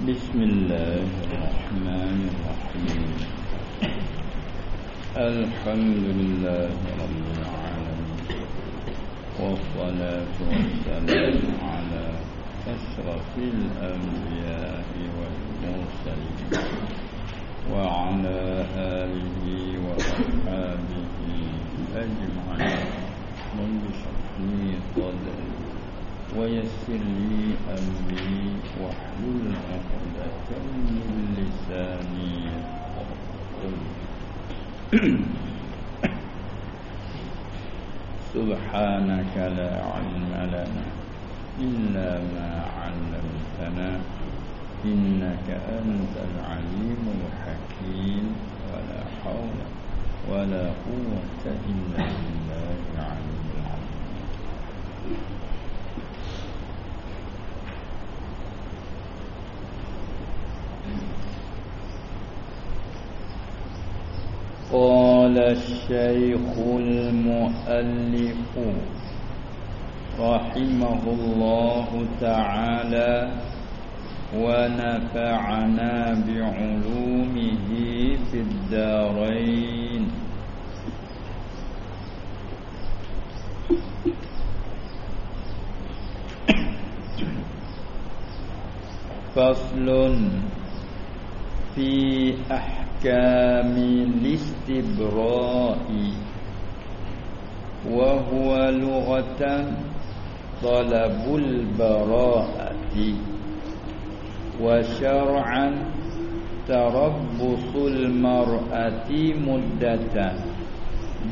بسم الله الرحمن الرحيم. الحمد لله رب العالمين. والصلاة والسلام على أشرف الأنبياء والمرسلين. وعلى آله وأصحابه أجمعين. رب اشرح صدري. ويسر لي أمري واحلل عقدة من لساني سبحانك لا علم لنا إلا ما علمتنا إنك أنت العليم الحكيم. ولا حول ولا قوة إلا بالله العلي العظيم. قال الشيخ المؤلف رحمه الله تعالى ونفعنا بعلومه في الدارين. فصل في أحكام الاستبراء. وهو لغة طلب البراءة. وشرعا تربص المرأة مدة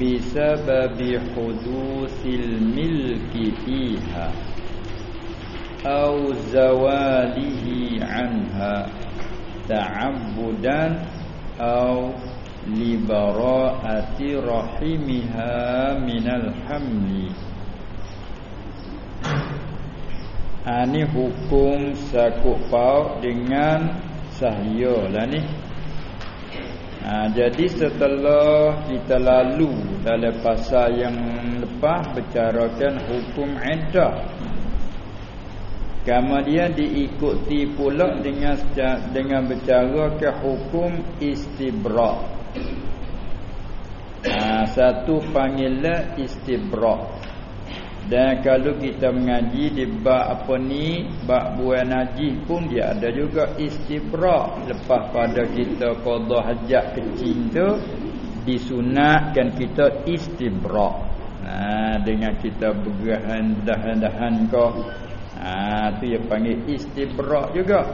بسبب حدوث الملك فيها أو زواله عنها تعبدا Au libara'ati rahimiha minal hamli ha, Ini hukum sakuk paut dengan sahya lah ni. Ha, Jadi setelah kita lalu dalam pasal yang lepas Bercarakan hukum iddah Kemudian diikuti pula dengan dengan bercara ke hukum istibra. Ha, satu panggilan istibra. Dan kalau kita mengaji di bab apa ni, bab buah najis pun dia ada juga istibra. Lepas pada kita qada hajat kecil tu disunatkan kita istibra. Ha, dengan kita bergahan dahan-dahan kau Ha tu dia panggil istibrak juga.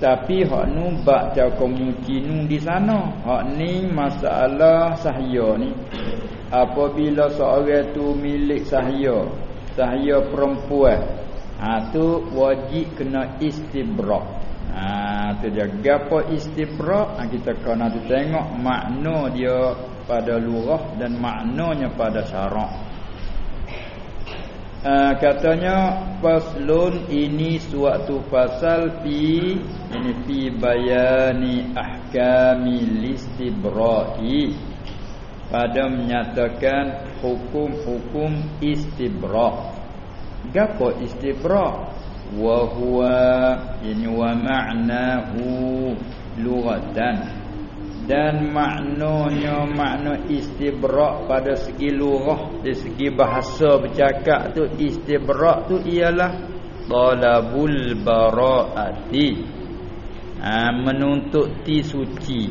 Tapi hak nu bab cakap mungkin di sana. Hak ni masalah sahaya ni. Apabila seorang tu milik sahaya, sahaya perempuan, ha tu wajib kena istibrak. Ha tu dia gapo istibrak? Ha, kita kena tu tengok makna dia pada lurah dan maknanya pada syarak. Uh, katanya faslun ini suatu pasal fi ini fi bayani ahkami listibra'i. Pada menyatakan hukum-hukum istibra' gapo istibra' wa huwa ini wa ma'nahu lughatan dan maknanya makna istibrak pada segi lurah dari segi bahasa bercakap tu istibrak tu ialah talabul baraati. Ha, menuntut ti suci.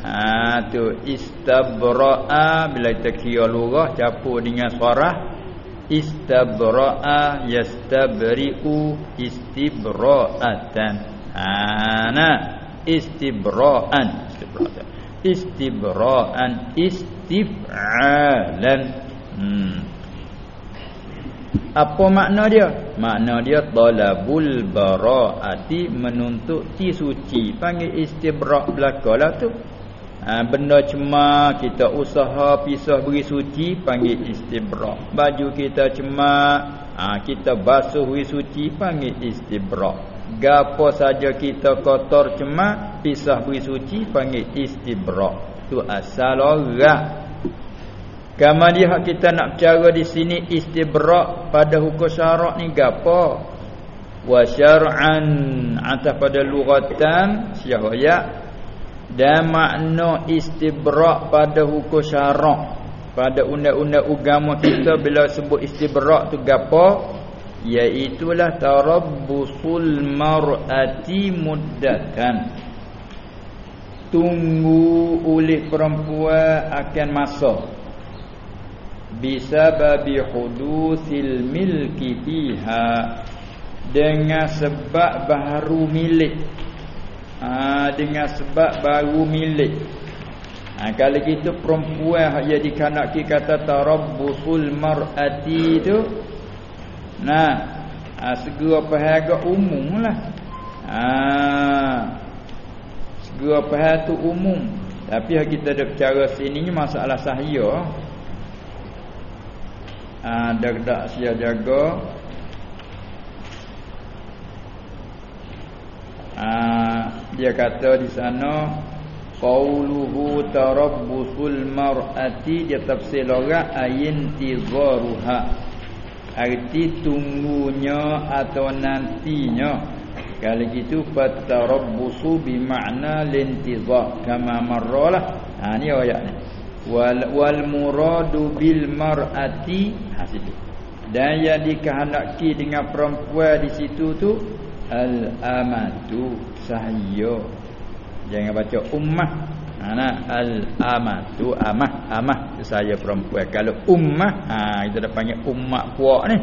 Ha tu istabraa bila kita kira lurah campur dengan suara istabraa yastabriu istibraatan. Ha nah istibraan istibraan istif'alan hmm. apa makna dia? Makna dia talabul baraati menuntut ti suci. Panggil istibra belakalah tu. Ha, benda cuma kita usaha pisah beri suci panggil istibra baju kita cuma ha, kita basuh beri suci panggil istibra Gapo saja kita kotor cuma pisah beri suci panggil istibra. Tu asal orang. Kama dia kita nak cara di sini istibra pada hukum syarak ni gapo? wa syar'an atas pada lughatan syahaya dan makna istibra' pada hukum syarak pada undang-undang agama kita bila sebut istibra' tu gapo iaitu lah tarabbusul mar'ati muddatan. Tunggu oleh perempuan akan masa. Bisa babi hudusil milki fiha. Dengan sebab baru milik. Ha, dengan sebab baru milik. Ha, kalau kita perempuan yang dikanaki kata tarabbusul mar'ati itu nah. Ha, segera pahaga umum lah. Ha, segera pahaga tu umum. Tapi kita ada bicara sini masalah sahaya ha, dak-dak sia jaga. Ah, dia kata di sana qauluhu tarabbusul mar'ati dia tafsir orang ayin tizaruha arti tunggunya atau nantinya. Kalau gitu fatarabbusu bimakna lintizar kama marralah. Ha ni ayatnya wal wal muradu bil mar'ati. Ha situ. Dan yang dikehendaki dengan perempuan di situ tu Al-amatu sahyo. Jangan baca ummah. Ana al-amatu amah amah saya perempuan. Kalau ummah ha kita dah panggil ummah puak ni.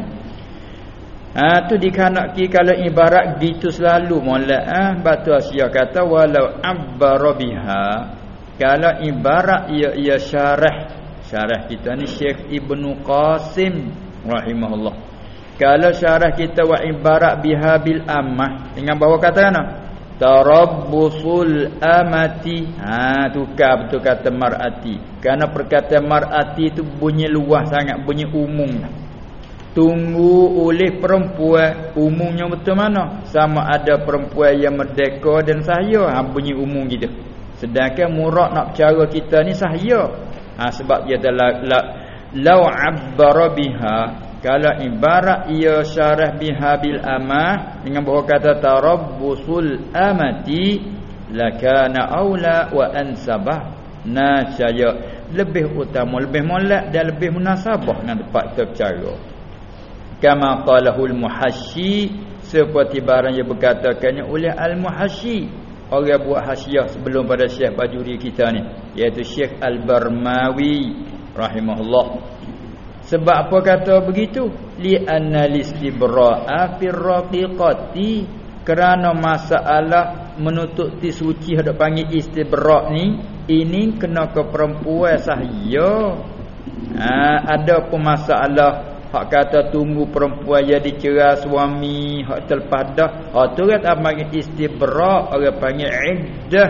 Ha tu dikanaki kalau ibarat gitu selalu molek ah ha? batu asia kata walau abbara biha kalau ibarat ia ia syarah syarah kita ni Syekh Ibnu Qasim rahimahullah kalau syarah kita wa ibarat biha bil ammah dengan bawa kata mana? Tarabbusul amati. Ha tukar betul kata mar'ati. Karena perkataan mar'ati itu bunyi luas sangat, bunyi umum. Tunggu oleh perempuan umumnya betul mana? Sama ada perempuan yang merdeka dan sahaya, ha bunyi umum gitu. Sedangkan murak nak cara kita ni sahaya. Ha sebab dia adalah la, la, la biha kalau ibarat ia syarah bihabil amah dengan bahawa kata tarabbusul amati lakana aula wa ansabah. Nasaya lebih utama lebih molek dan lebih munasabah dengan tempat kita bercara kama qalahul muhasyi seperti barang yang berkatakannya oleh al muhasyi orang buat hasyiah sebelum pada Syekh Bajuri kita ni iaitu Syekh Al-Barmawi rahimahullah sebab apa kata begitu? Li annalistibra'a fi raqiqati kerana masalah menutup ti suci hendak panggil istibra' ni ini kena ke perempuan sahaya. Ha, ada pun masalah hak kata tunggu perempuan jadi cerai suami hak terlepas dah. Ha tu kata panggil istibra' orang panggil iddah.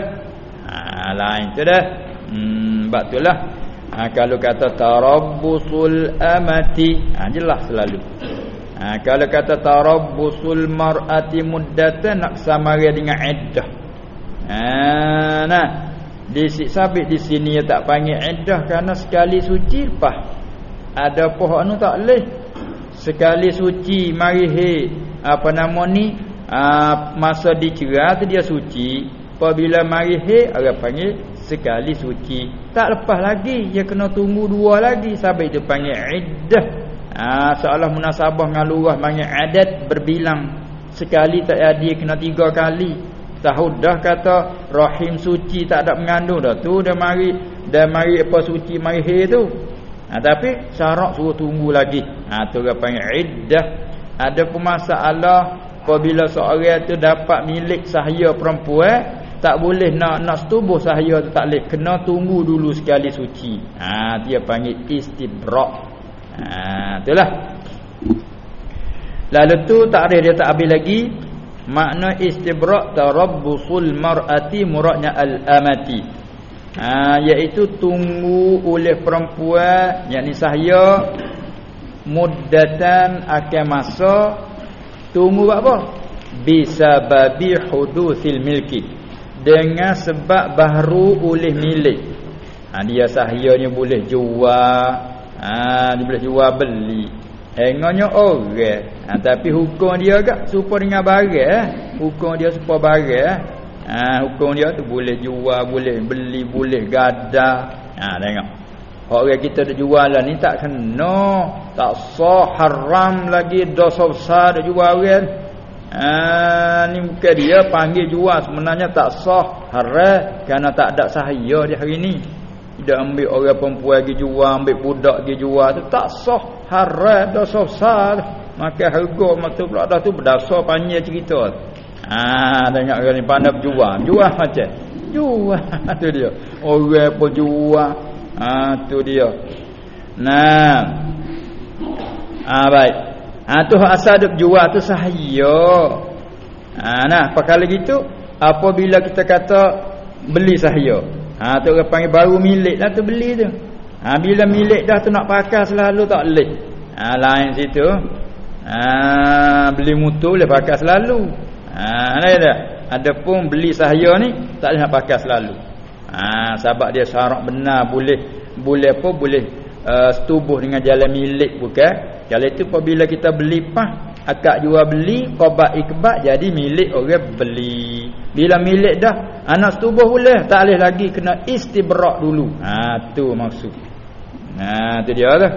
Ha lain tu dah. Hmm betullah ha, kalau kata tarabbusul amati ha, jelas selalu. Ha, kalau kata tarabbusul mar'ati muddatan nak samaria dengan iddah. Ha, nah. Di sabit di sini ya tak panggil iddah kerana sekali suci lepas ada pohon anu tak leh. Sekali suci mari he apa nama ni ha, masa dicerai tu dia suci. Apabila mari he orang panggil sekali suci. Tak lepas lagi dia kena tunggu dua lagi sampai itu panggil iddah. Ha, seolah munasabah dengan luah panggil adat berbilang. Sekali tak ada kena tiga kali. Tahu dah kata rahim suci tak ada mengandung dah. Tu dah mari dah mari apa suci mari he tu. Ha, tapi syarat suruh tunggu lagi. Ha, tu dia panggil iddah. Ada pun masalah apabila seorang tu dapat milik sahaya perempuan tak boleh nak nak setubuh sahaya tu tak boleh. Kena tunggu dulu sekali suci. Ha dia panggil istibra ha itulah. Lalu tu tak ada dia tak habis lagi. Makna istibra tarabbusul mar'ati muradnya al-amati. Ha iaitu tunggu oleh perempuan yakni sahaya muddatan akan masa tunggu apa? Bisa babi hudusil milki dengan sebab baru oleh milik. Ha, dia sahyanya boleh jual. Ha, dia boleh jual beli. Hengahnya orang. Ha, tapi hukum dia agak serupa dengan barang eh. hukum dia serupa barang eh. ha, hukum dia tu boleh jual boleh beli boleh gada ha tengok. Orang kita dah jual lah ni tak kena. Tak sah haram lagi dosa besar dah jual orang ha, ni bukan dia panggil jual sebenarnya tak sah haram. Kerana tak ada sahaya di hari ni. Dia ambil orang perempuan pergi jual ambil budak pergi jual tu tak sah haram dosa besar maka harga mata pula dah tu berdasar panjang cerita ha tengok orang ni pandai berjual. Jual macam? Jual tu dia. Orang pun jual ha tu dia. Nah. Ha baik ha tu asal duk jual tu sahaya ha nah perkara gitu apabila kita kata beli sahaya Ha tu orang panggil baru milik lah tu beli tu. Ha bila milik dah tu nak pakai selalu tak boleh. Ha lain situ. Ha beli motor boleh pakai selalu. Ha ada tak? Adapun beli sahaya ni tak boleh nak pakai selalu. Ha sebab dia syarat benar boleh boleh apa boleh uh, setubuh dengan jalan milik bukan. Kalau itu apabila kita beli pah akak jual beli qabat ikbat jadi milik orang beli. Bila milik dah anak setubuh boleh tak boleh lagi kena istibrak dulu. Ha tu maksud. Ha tu dia lah.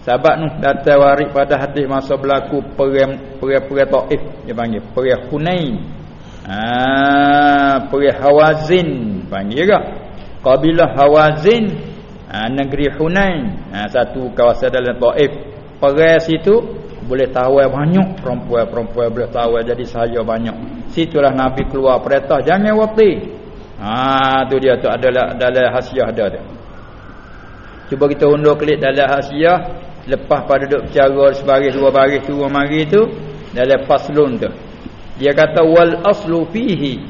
Sahabat nu datang waris pada hadis masa berlaku perang taif dia panggil. Perang hunain. Ha perang hawazin panggil ke kabilah hawazin ha, negeri hunain. Ha, satu kawasan dalam taif perang situ boleh tawar banyak perempuan-perempuan boleh tawar jadi sahaja banyak. Situlah nabi keluar perintah jangan wati ha tu dia tu adalah dalam hasiah ada tu. Cuba kita undur klik dalam hasiah lepas pada duk bercara sebaris dua baris dua mari tu dalam faslun tu. Dia kata wal aslu fihi.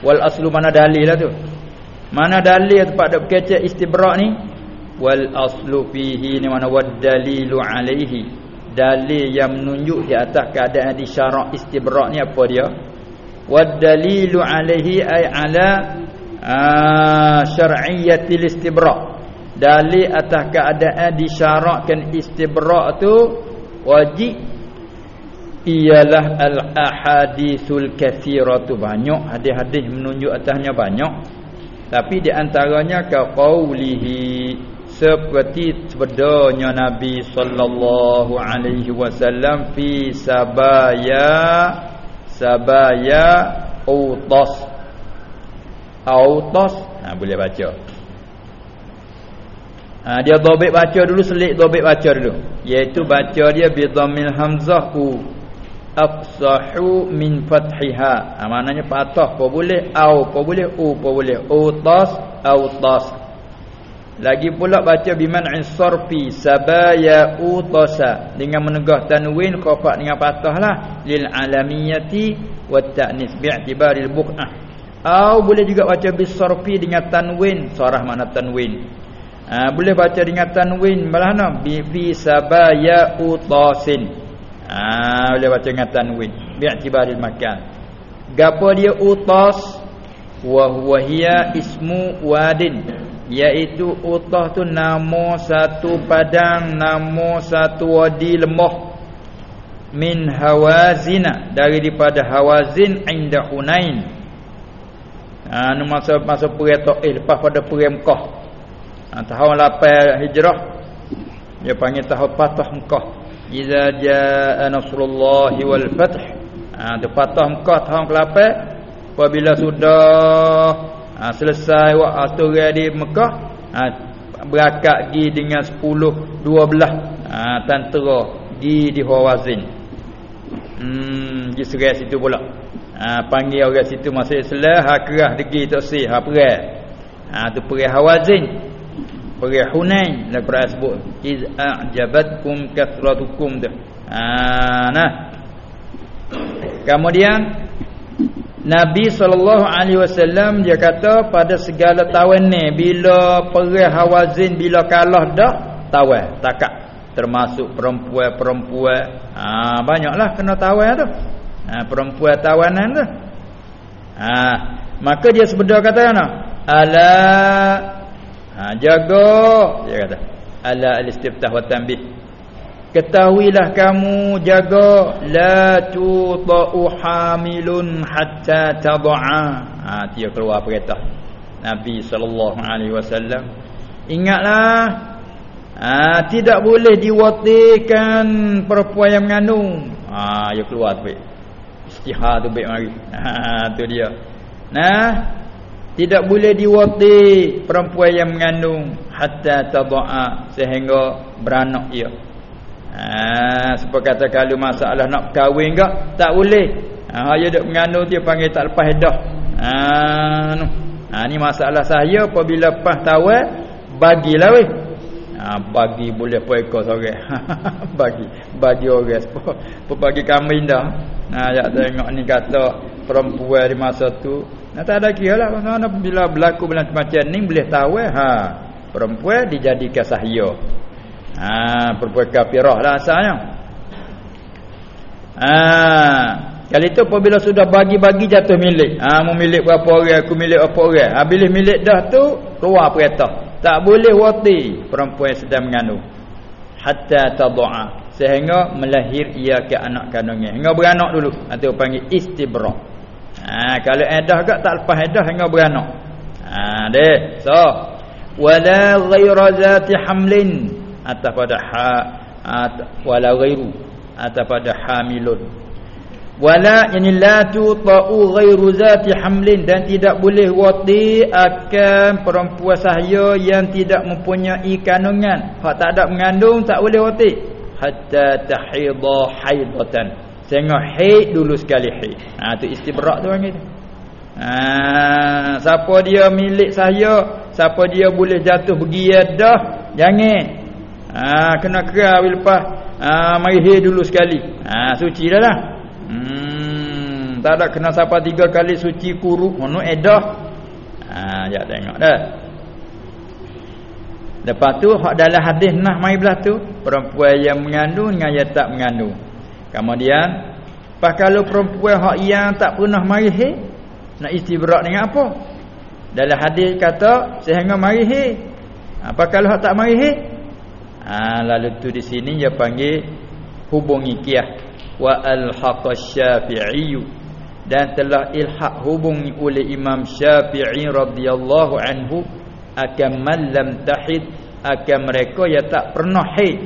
Wal aslu mana dalil lah tu? Mana dalil tempat duk berkecek istibrak ni wal aslu fihi ni mana wad dalilu alaihi. Dalil yang menunjuk di atas keadaan di syarak istibrak ni apa dia? Wad dalilu alaihi ay ala syar'iyyatil istibrak. Dalil atas keadaan disyarakkan istibrak tu wajib. Ialah al ahadithul kathiratu banyak hadis-hadis menunjuk atasnya banyak. Tapi di antaranya ka qaulihi seperti sebedanya Nabi sallallahu alaihi wasallam fi sabaya sabaya autas autas ha boleh baca. Ha dia dobek baca dulu selik dobek baca dulu. Iaitu baca dia bi dhammil hamzah u afsahu min fathiha. Ha maknanya patah apa boleh au apa boleh u apa boleh. Autas autas lagi pula baca biman'in sarfi sabaya utasa dengan menegah tanwin khafa dengan patahlah lil alamiyati wat ta'nis bi'tibaril buq'ah. Atau boleh juga baca bisarfi dengan tanwin, sarah makna tanwin. Ha, boleh baca dengan tanwin mana bi fi sabaya utasin. Ha, boleh baca dengan tanwin bi'tibaril makan. Gapo dia utas wa huwa hiya ismu wadin iaitu utah tu nama satu padang nama satu wadi lemah min hawazina daripada hawazin inda hunain. Ha nu masa masa perang taif lepas pada perang mekah. Ha, tahun 8 hijrah dia panggil tahun patah mekah. Iza jaa nasrullah wal fath. Ha tu patah mekah tahun ke-8 apabila sudah ha, selesai waktu aturan di Mekah ha, berakak gi dengan 10 12 ha, tentera di di Hawazin. Hmm di serai situ pula. Ha, panggil orang situ masa Islam hakrah degi tak si ha perang ha tu perang Hawazin perang Hunain dalam Quran sebut iz a'jabatkum kathratukum dah ha nah. Kemudian Nabi SAW dia kata pada segala tahun ni bila perang Hawazin bila kalah dah tawan takak termasuk perempuan-perempuan. Ha banyaklah kena tawan tu. Ha perempuan tawanan tu. Ha maka dia sebeda kata ana ala ha jaga dia kata. Ala al-istiftah wa tanbih ketahuilah kamu jaga. La tuta'u hamilun hatta tad'a ha dia keluar perintah Nabi sallallahu alaihi wasallam. Ingatlah ha, tidak boleh diwatikan perempuan yang mengandung. Ha dia keluar tu istihad tu baik mari. Ha tu dia. Nah tidak boleh diwati perempuan yang mengandung hatta tad'a sehingga beranak ia. Ha sebab kata kalau masalah nak kahwin ke tak boleh. Ha dia dok mengandung dia panggil tak lepas dah. Ha no. Ha ni masalah saya apabila lepas tawal bagilah weh. Ha bagi boleh poeko sore. bagi bagi orang apa bagi kambing dah. Ha ya tengok ni kata perempuan di masa tu Nah tak ada kira lah bila berlaku macam ni boleh tahu ha perempuan dijadikan sahya. Ha perempuan kafirah lah asalnya. Ha kali itu apabila sudah bagi-bagi jatuh milik. Ha mu milik berapa orang aku milik apa orang. Ha bila milik dah tu keluar perintah. Tak boleh wati perempuan sedang mengandung. Hatta tad'a sehingga melahir ia ke anak kandungnya. Hingga beranak dulu. Atau panggil istibra'. Ha kalau edah gak tak lepas edah hingga beranak. Ha deh. So wala ghayra zati hamlin atau pada ha wala ghairu atau pada hamilun. Wala yani la tuta'u ghairu zati hamlin dan tidak boleh wati akan perempuan sahaya yang tidak mempunyai kandungan. Hak tak ada mengandung tak boleh wati hatta tahidha haidatan Tengok haid dulu sekali haid. Ha tu istibrak tu panggil. Ha siapa dia milik saya, siapa dia boleh jatuh pergi dah, jangan. Ha kena kera lepas ha mari dulu sekali. Ha suci dah lah. Hmm tak ada kena siapa tiga kali suci kuruk mono edah. Ha ya tengok dah. Lepas tu hak dalam hadis nah mai belah tu perempuan yang mengandung dengan yang tak mengandung. Kemudian pas kalau perempuan hak yang tak pernah mari nak istibrak dengan apa? Dalam hadis kata sehingga mari. Apa kalau hak tak mari? Ha, lalu tu di sini dia panggil hubungi kiyah wa al-haqqa syafi'i dan telah ilhaq hubungi oleh Imam Syafi'i radhiyallahu anhu akan man lam tahid akan mereka yang tak pernah haid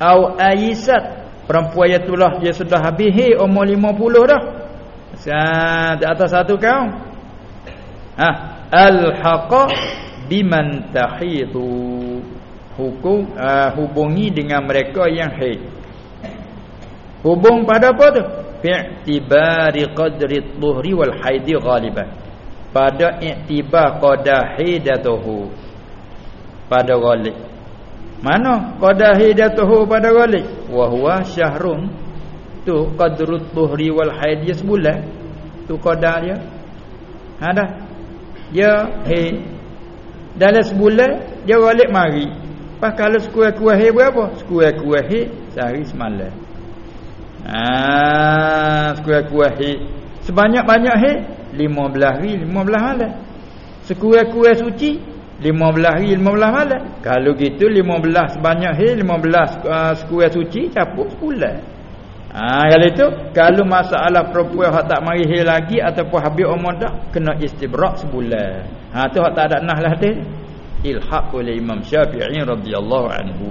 au ayisat Perempuan yang itulah dia sudah habis hey, umur 50 dah. Di atas satu kaum. Ha, al-haqa biman tahidu. Hukum uh, hubungi dengan mereka yang haid. Hubung pada apa tu? Fi'tibari qadri dhuhri wal haidi ghaliban. Pada iktibar qadar haidatuhu. Pada ghalib. Mana qada hidatuhu pada ghalib? Wa huwa syahrun. Tu qadrut tuhri wal haid dia sebulan. Tu qada dia. Ha dah. Dia he dalam sebulan dia ghalib mari. Pas kalau sekurang-kurang he berapa? Sekurang-kurang he sehari semalam. Ha sekurang-kurang he sebanyak-banyak he 15 hari 15 malam. Sekurang-kurang suci 15 hari 15 malam. Kalau gitu 15 sebanyak hari 15 uh, sekurang suci capuk sebulan. Ha kalau itu kalau masalah perempuan hak tak mari hari lagi ataupun habis dah kena istibrak sebulan. Ha tu hak tak ada nah lah dia. Ilhaq oleh Imam Syafi'i radhiyallahu anhu.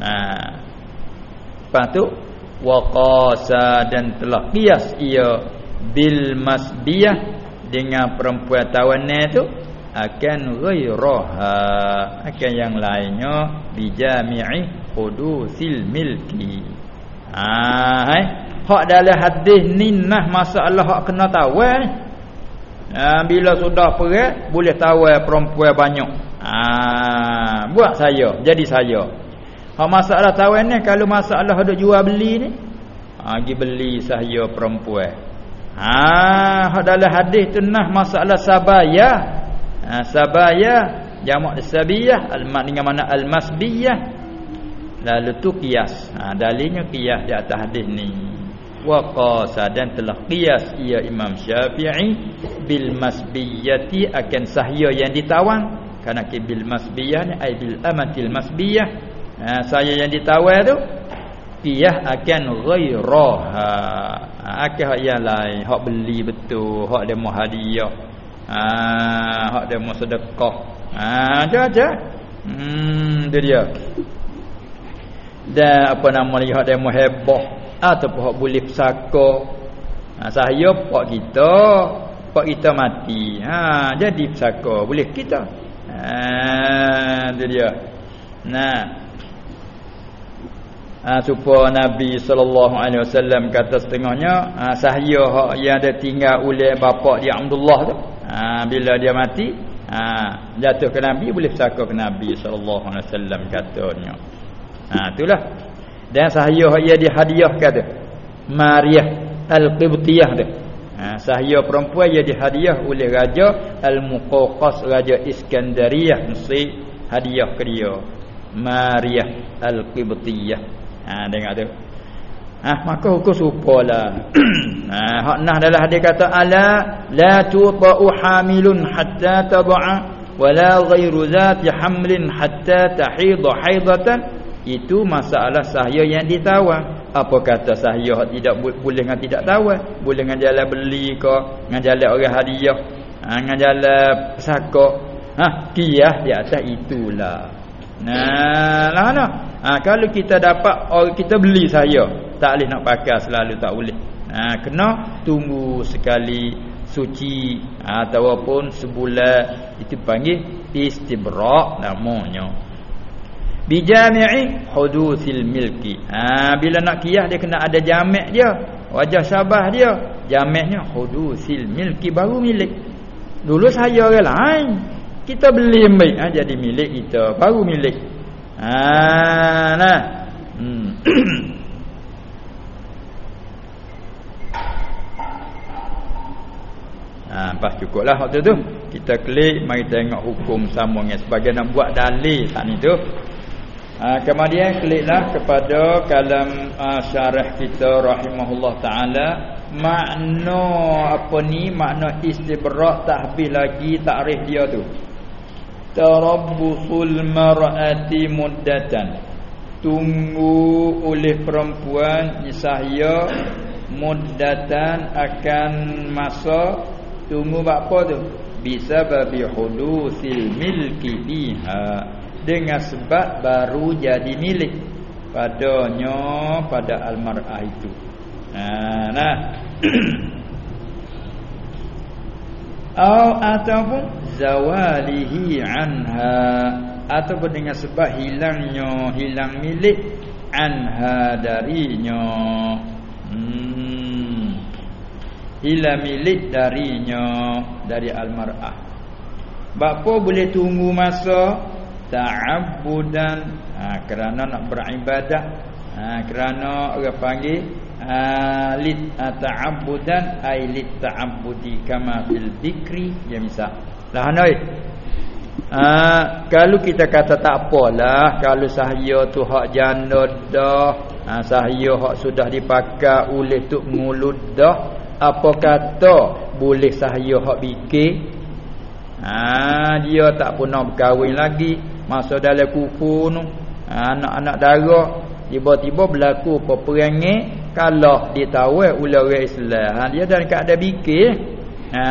Ha. Lepas tu waqasa dan telah qiyas ia bil masbiyah dengan perempuan tawanan tu akan ghairaha akan yang lainnya bi jami'i hudusil milki ah hai hak dalam hadis ni nah masalah hak kena tahu ha, bila sudah perat boleh tahu perempuan banyak. Ah buat saya jadi saya. Hak masalah tahu ni kalau masalah ada jual beli ni ah ha, beli saya perempuan. Ha, dalam hadis tu nah masalah sabaya ha, sabaya jamak sabiyah dengan mana al-masbiyah. Lalu tu qiyas ha, dalilnya qiyas di atas hadis ni wa qasa dan telah qiyas ia Imam Syafi'i bil masbiyati akan sahya yang ditawan kerana ke bil masbiyah ni ai bil amatil masbiyah. Ha, saya yang ditawar tu piyah akan ghairaha. Ha, akan hak yang lain hak beli betul hak demo hadiah. Ha hak demo sedekah. Ha aja aja hmm dia dia. Dan apa nama lagi hak demo heboh ataupun hak boleh pesaka ha, saya pak kita pak kita mati. Ha jadi pesaka boleh kita. Ha dia dia. Nah. Ha, supaya Nabi sallallahu alaihi wasallam kata setengahnya ha, sahaya hak yang ada tinggal oleh bapa dia Abdullah tu. Ha, bila dia mati ha, jatuh ke Nabi boleh saka ke Nabi sallallahu alaihi wasallam katanya. Ha itulah dan sahaya yang dihadiahkan tu Maryah al-Qibtiyah tu ha, sahaya perempuan yang dihadiah oleh raja al-Muqawqas raja Iskandariyah mesti hadiah ke dia. Maryah al-Qibtiyah. Ha tengok tu. Ha maka hukum supalah. ha hak nah adalah dia kata ala la tuta'u hamilun hatta tad'a wala ghairu zati hamlin hatta tahidha haidatan itu masalah sahaya yang ditawar apa kata sahaya tidak boleh dengan tidak tawar boleh dengan jalan beli ke dengan jalan orang hadiah ha, dengan jalan pesaka ha kiyah di atas itulah. Nah lah nah ha, kalau kita dapat kita beli saya tak boleh nak pakai selalu tak boleh. Ha, kena tunggu sekali suci ataupun sebulan. Itu panggil istibra' namanya bijami'i hudusil milki ha, bila nak kiyah dia kena ada jamek dia wajah sabah dia jameknya hudusil milki baru milik dulu saya orang lain kita beli baik ha, jadi milik kita baru milik Ha nah. Hmm. ha pas cukuplah waktu tu. Kita klik mari tengok hukum sama dengan sebagai nak buat dalil saat ni tu. Ha kemudian kliklah kepada kalam uh, syarah kita rahimahullah taala. Makna apa ni? Makna istibrak tahbih lagi takrif dia tu. Tarabbusul mar'ati muddatan. Tunggu oleh perempuan sahaya muddatan akan masa tunggu apa tu? Bisa babi hudusil milki biha dengan sebab baru jadi milik. Padanya pada almar'ah itu. Nah nah. Ataupun zawalihi anha. Ataupun dengan sebab hilangnya hilang milik anha darinya. Hmm. hilang milik darinya dari almar'ah bapa boleh tunggu masa ta'abbudan. Ha, kerana nak beribadah. Ha, kerana orang panggil ha, lit ta'abbudan ay lit ta'abbudi kama fil dhikri ya misal. Lah noi. Ha, kalau kita kata tak apalah kalau sahaya tu hak janda dah, ha, sahaya hak sudah dipakai oleh tuk mulut dah, apa kata boleh sahaya hak fikir? Ha, dia tak pernah berkahwin lagi, masa dalam kuku tu, ha, anak-anak darah tiba-tiba berlaku peperangan kalau ditawar oleh orang Islam. Ha, dia dalam keadaan fikir. Ha,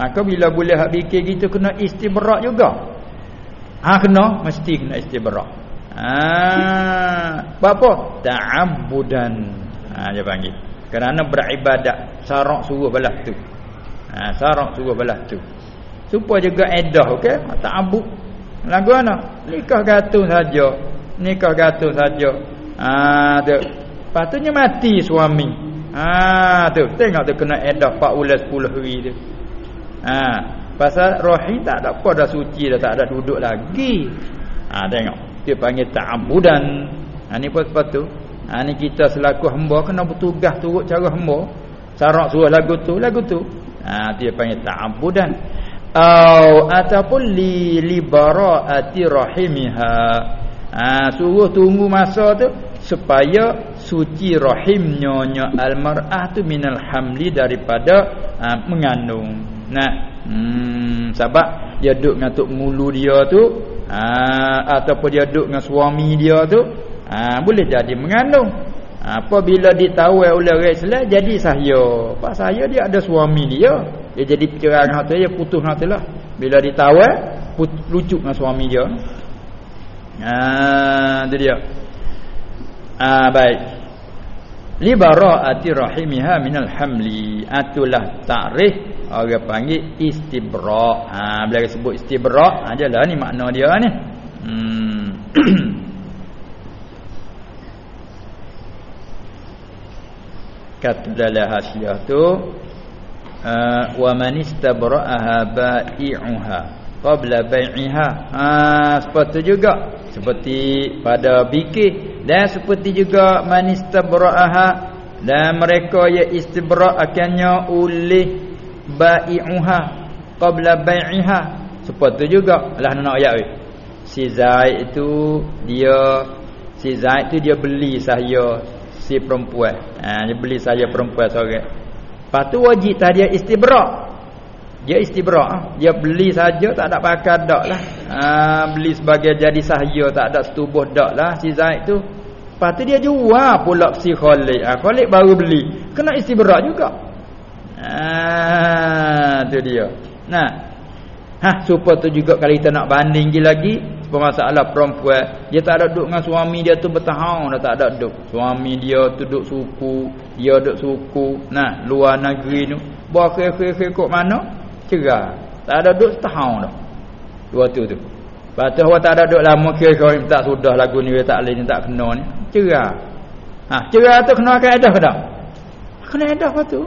Maka bila boleh hak fikir gitu kena istibrak juga. Ha kena mesti kena istibrak. Ha apa? Ta'abbudan. Ha dia panggil. Kerana beribadat syarak suruh belah tu. Ha syarak suruh belah tu. Supaya juga edah okey, ha, ta'abbud. Lagu mana? Nikah gantung saja. Nikah gantung saja. Ha tu. Patutnya mati suami. Ha tu tengok tu kena edah 4 bulan 10 hari tu. Ha, pasal rohi tak ada apa dah suci dah tak ada duduk lagi. Ha tengok. Dia panggil ta'abudan. Ha ni apa sebab tu? Ha ni kita selaku hamba kena bertugas turut cara hamba. Syarat suruh lagu tu, lagu tu. Ha dia panggil ta'abudan. Au ataupun li li bara'ati rahimiha. Ha suruh tunggu masa tu supaya suci rahimnya nya almar'ah tu minal hamli daripada ha, mengandung. Nah, hmm, sebab dia duduk ngatuk mulu dia tu, ha, ataupun dia duduk dengan suami dia tu ha, boleh jadi mengandung ha, apabila ditawai oleh orang Islam jadi sahaya pak saya dia ada suami dia dia jadi perceraian hati dia putus hati lah. Bila ditawai lucu dengan suami dia. Ha, itu dia. Ha, baik. Li bara'ati rahimiha minal hamli. Atulah ta'rif orang panggil istibra ha bila sebut istibra ajalah ni makna dia ni. Hmm. Kata dalam hasiah tu wa man istabra'aha ba'i'uha qabla bai'iha ha seperti juga seperti pada bikir dan seperti juga manistabra'aha dan mereka ya istibra' akannya oleh bai'uha qabla bai'iha seperti juga lah nak ayat weh si Zaid itu dia si Zaid itu dia beli saya si perempuan. Ha, dia beli saya perempuan seorang lepas tu wajib tadi dia istibra' dia istibra' ah. dia beli saja tak ada pakai dak lah. Ha, beli sebagai jadi sahaya tak ada setubuh dak lah si Zaid tu. Lepas tu dia jual pula si Khalid ha, Khalid baru beli. Kena istibra' juga. Ha, tu dia. Nah. Ha, supaya tu juga kalau kita nak banding lagi masalah perempuan. Dia tak ada duduk dengan suami dia tu bertahun dah tak ada duduk. Suami dia tu duduk suku dia duduk suku. Nah luar negeri tu buat kira-kira kok mana? Cerah. Tak ada duduk setahun dah. Dua tu tu. Orang tak ada duduk lama kira kau tak sudah lagu ni tak boleh ni tak kena ni. Cerah. Ha, cerah tu kena akan edah ke tak? Kena edah apa tu.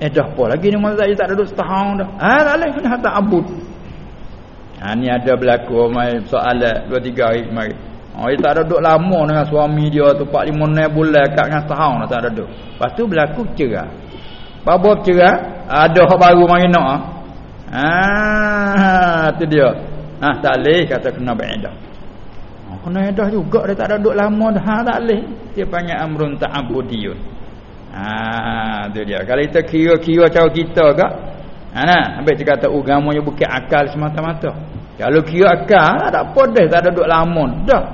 Edah apa lagi ni masa tak ada duduk setahun dah. Ha, tak boleh kena tak abud ha, ni ada berlaku mai soalan dua tiga hari kemarin Oh, dia tak ada duduk lama dengan suami dia tu 4 5 6 bulan kat dengan setahun dah tak ada duduk. Lepas tu berlaku cerah. Babo cerah, ada hak baru mari nak ah. Ha, tu dia. Ha, tak leh kata kena beredah. Oh, kena edah juga dia tak ada duduk lama dah. Ha, tak leh. Dia panggil amrun ta'abudiyun. Ha, tu dia. Kalau kita kira-kira cara kita gak. Ha nah, habis dia kata agamanya bukan akal semata-mata. Kalau kira akal tak apa dah, tak ada duduk lama dah.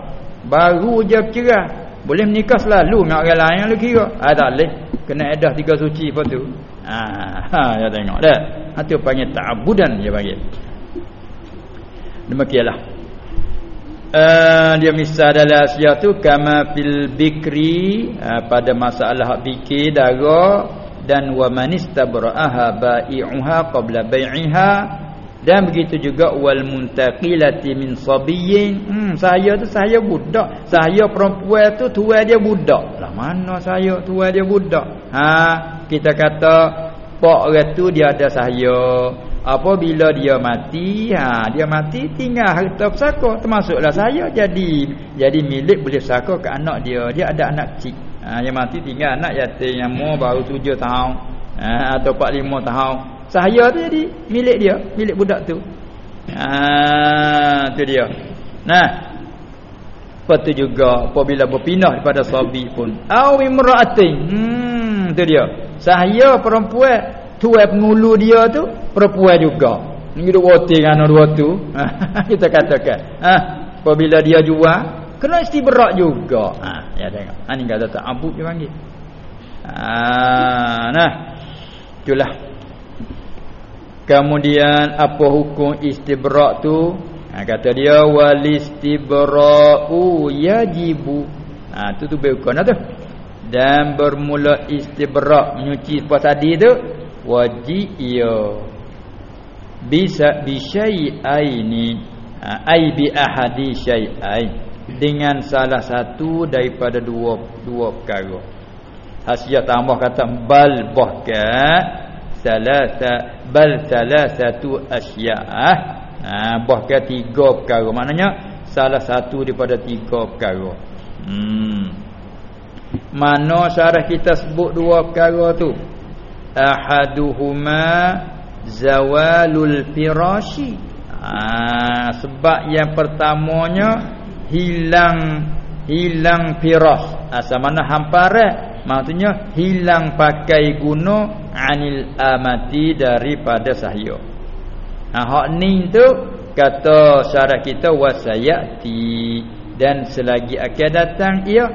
Baru je cerah. Boleh menikah selalu dengan orang lain lu kira. Ha, tak leh kena edah tiga suci apa tu ha ha ya tengok dah ha tu panggil ta'abudan dia panggil demikianlah uh, dia misal dalam asia tu kama fil bikri uh, pada masalah bikir dara dan wa manistabra'aha ba'i'uha qabla bai'iha dan begitu juga wal muntaqilati min sabiyyin. Hmm saya tu saya budak. Saya perempuan tu tua dia budak. Lah mana saya tua dia budak? Ha kita kata pak orang tu dia ada saya. Apabila dia mati ha dia mati tinggal harta pusaka termasuklah saya jadi jadi milik boleh pusaka ke anak dia. Dia ada anak kecil. Ha yang mati tinggal anak yatim yang umur baru 7 tahun. Ha atau 4 5 tahun Sahaya tu jadi milik dia, milik budak tu. Ha, tu dia. Nah. Lepas juga apabila berpindah daripada sabi pun. Au imra'atin. Hmm, tu dia. Sahaya perempuan, tuai pengulu dia tu perempuan juga. Ni duk woting ana dua tu. Kita katakan. Ha, apabila dia jual, kena istibrak juga. Ha, ya tengok. Ha ni kata tak abuk dia panggil. Ha, nah. Itulah Kemudian apa hukum istibra' tu? Ha, kata dia wal istibra'u yajibu. Ha tu tu bukan tu. Dan bermula istibra' menyuci apa tadi tu wajib ya. Bisa bi syai'aini. Ha, ai bi ahadi syai'ain dengan salah satu daripada dua dua perkara. Hasiah tambah kata bal bahkan salasa bal salasatu asya'ah ha, bahkan tiga perkara. Maknanya salah satu daripada tiga perkara. Hmm. mana syarah kita sebut dua perkara tu? Ahaduhuma zawalul firashi. Ha, sebab yang pertamanya hilang hilang firas. Asal mana hamparan maksudnya hilang pakai guna anil amati daripada sahya. Ha hak ni tu kata syarat kita wasayati dan selagi akan datang ia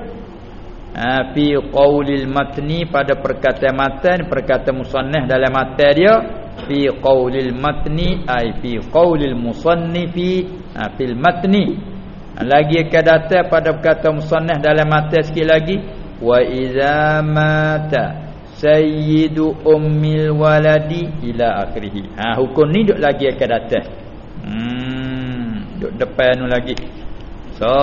ha, fi qaulil matni pada perkataan matan perkataan musannaf dalam matan dia fi qaulil matni ai fi qaulil musannifi ha, fil matni ha, lagi akan datang pada perkataan musannaf dalam matan sikit lagi wa idza mata sayyidu ummil waladi ila akhirih. Ha hukum ni duk lagi akan datang. Hmm duk depan tu lagi. So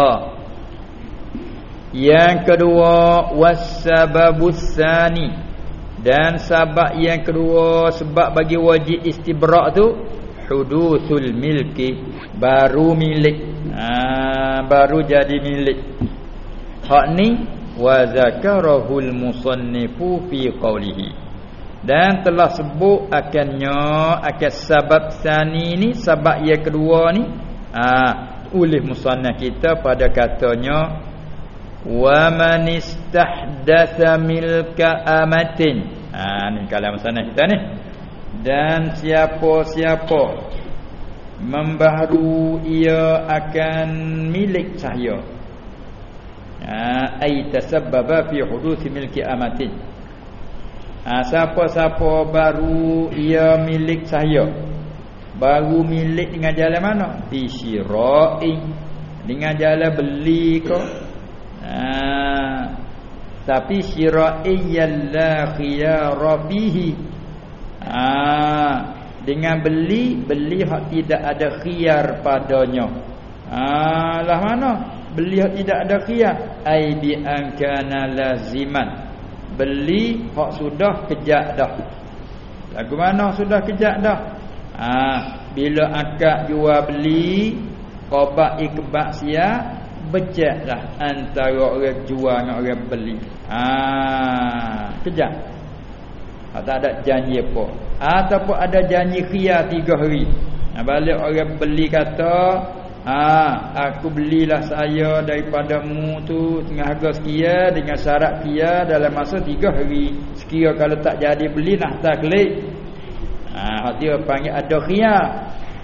Yang kedua Wasababus sani. Dan sabab yang kedua Sebab bagi wajib istibrak tu Hudusul milki Baru milik. Ha, Baru jadi milik. Hak ni Wazakarahul musannifu fi qawlihi. Dan telah sebut akannya akan sebab sani ni sebab yang kedua ni ah oleh musannaf kita pada katanya wa man istahdatha milka amatin. Ha ni kalam musannaf kita ni. Dan siapa-siapa membaharu ia akan milik saya ha ai tasabbaba fi huduth milki amatin. Ha siapa-siapa baru ia milik saya baru milik dengan jalan mana? Bi syira'i dengan jalan beli ke? Ha. Tapi syira'i yalla khiyara bihi. Ha. Dengan beli beli hak tidak ada khiyar padanya. Ha lah mana beli hak tidak ada khiyar. Ai bi ankana laziman. Beli hak sudah kejak dah. Lagu mana sudah kejak dah? Ha, bila akak jual beli qobat ikbat sia becaklah antara orang jual dengan orang beli. Ha kejap. Ha, tak ada janji apa. Ataupun ada janji khiyar tiga hari. Ha, balik orang beli kata ha aku belilah saya daripadamu tu tengah harga sekian dengan syarat kia dalam masa tiga hari sekira kalau tak jadi beli nak tak klik Ha dia panggil ada khiyar.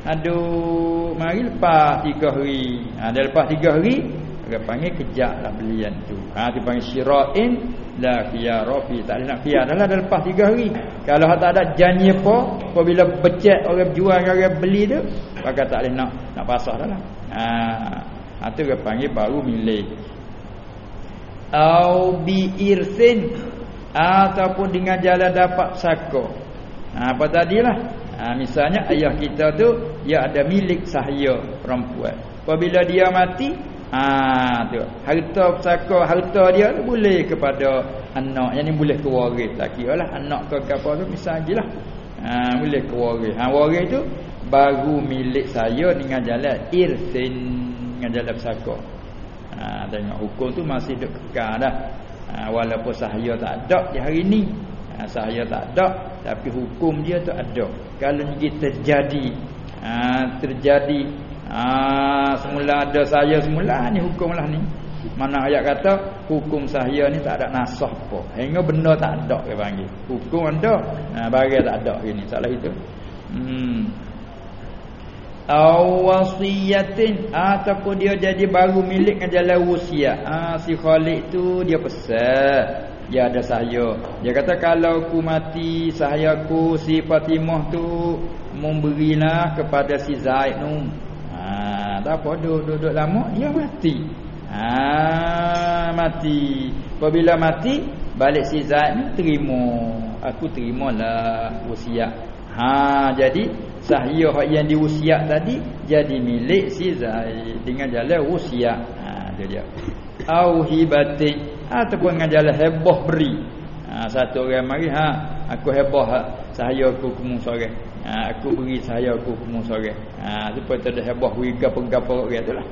Aduh mari lepas 3 hari. Ha dia lepas 3 hari dia panggil kejaklah belian tu. Ha dia panggil syira'in la khiyara fi. Tak ada nak khiyar dah dah lepas 3 hari. Kalau tak ada janji apa, apabila becek orang jual orang beli tu, maka tak boleh nak nak pasah dah lah. Ha ha tu dia panggil baru milik. Au bi irsin ataupun dengan jalan dapat sako ha, apa tadilah ha, misalnya ayah kita tu dia ada milik sahaya perempuan apabila dia mati ha tu harta pusaka harta dia boleh kepada anak. Yang ni boleh ke waris tak kiralah anak ke apa tu misalnya ha boleh ke waris ha waris tu baru milik saya dengan jalan irsin dengan jalan pusaka ha tengok hukum tu masih duk kekal dah. Ha, walaupun sahaya tak ada di hari ni. Ha, Sahaya tak ada Tapi hukum dia tu ada. Kalau ni terjadi ha, Terjadi ha, Semula ada saya semula ni hukum lah ni. Mana ayat kata Hukum sahaya ni tak ada nasah apa. Hingga benda tak ada dia panggil. Hukum ada ha, Bagi tak ada ini Salah itu. Hmm. Awasiyatin ataupun dia jadi baru milik dengan jalan wasiat ah si Khalid tu dia pesan dia ada sahaya. Dia kata kalau aku mati sahayaku si Fatimah tu memberilah kepada si Zaid ha tak apa duduk duduk lama dia mati. Ha mati. Apabila mati balik si Zaid ni terima. Aku terimalah wasiat. Ha jadi sahaya yang diwasiat tadi jadi milik si Zaid dengan jalan wasiat. Ha dia dia. Au hibatin ataupun dengan jalan heboh beri. Ha, satu orang mari ha aku heboh ha, saya aku kemu sore. Ha, aku beri saya aku kemu sore. Ha supaya tak ada heboh beri gapo-gapo orang itulah.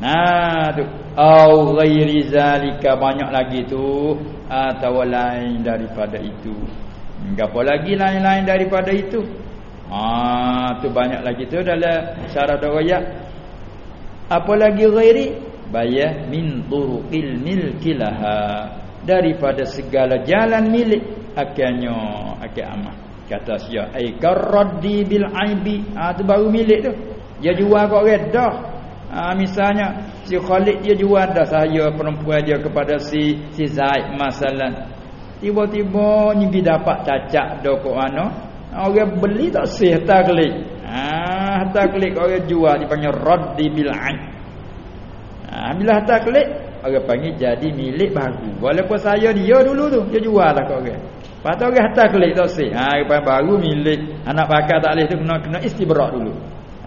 Nah tu au ghairi zalika banyak lagi tu atau lain daripada itu. Gapo lagi lain-lain daripada itu? Ha tu banyak lagi tu dalam syarah riwayat. Apa lagi ghairi? bayah min turuqil milkilaha daripada segala jalan milik akannya akan amat kata sia ai karraddi bil aibi ha tu baru milik tu Dia jual kat orang dah. Ha, misalnya si Khalid dia jual dah saya perempuan dia kepada si si Zaid masalah. Tiba-tiba ni dia dapat cacat dah kat mana? Orang beli tak sih tak klik. Ha, tak klik orang jual dipanggil raddi bil ain. Ha, bila tak klik orang panggil jadi milik baru. Walaupun saya dia dulu tu dia jual lah kat orang. Patut orang hantar kelik tak sih. Ha lepas baru milik anak pakar tak leh tu kena kena istibrak dulu.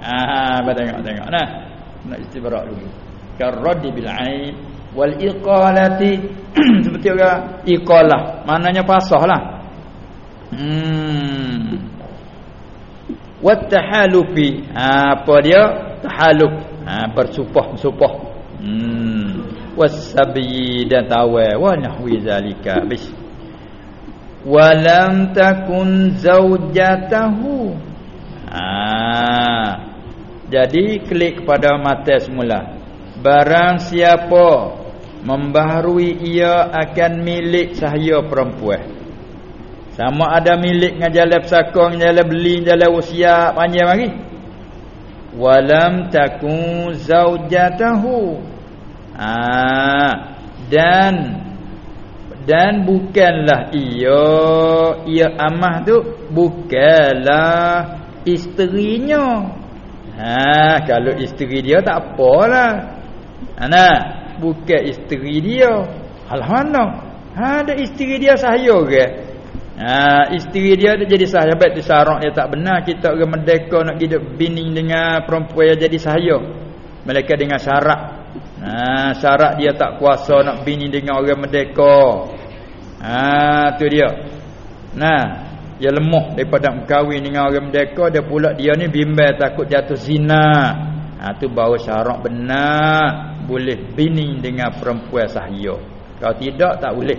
Ha apa tengok tengok nah. Kena istibrak dulu. Karradi bil aib wal iqalati seperti orang iqalah maknanya pasahlah. Hmm. Wat tahalufi ha, apa dia? Tahaluf. Ha bersumpah-sumpah. Hmm. Wasabi dan tawai wa nahwi zalika. Bis walam takun zaujatahu. Ah jadi klik pada mata semula. Barang siapa membaharui ia akan milik sahaya perempuan. Sama ada milik ngajalan pesaka ngajalan beli ngajalan usia panjang lagi. Walam takun zaujatahu. Ah dan dan bukanlah ia ia amah tu bukanlah isterinya. Ha kalau isteri dia tak apalah. Ana bukan isteri dia. Hal mana ha ada isteri dia saya ke? Ha isteri dia tu jadi sahabat tu syarat dia tak benar. Kita orang merdeka nak hidup bini dengan perempuan yang jadi saya mereka dengan syarat Ha syarat dia tak kuasa nak bini dengan orang merdeka. Ha tu dia. Nah, dia lemah daripada berkahwin dengan orang merdeka dia pula dia ni bimbang takut jatuh zina. Ha tu baru syarat benar boleh bini dengan perempuan sahaya. Kalau tidak tak boleh.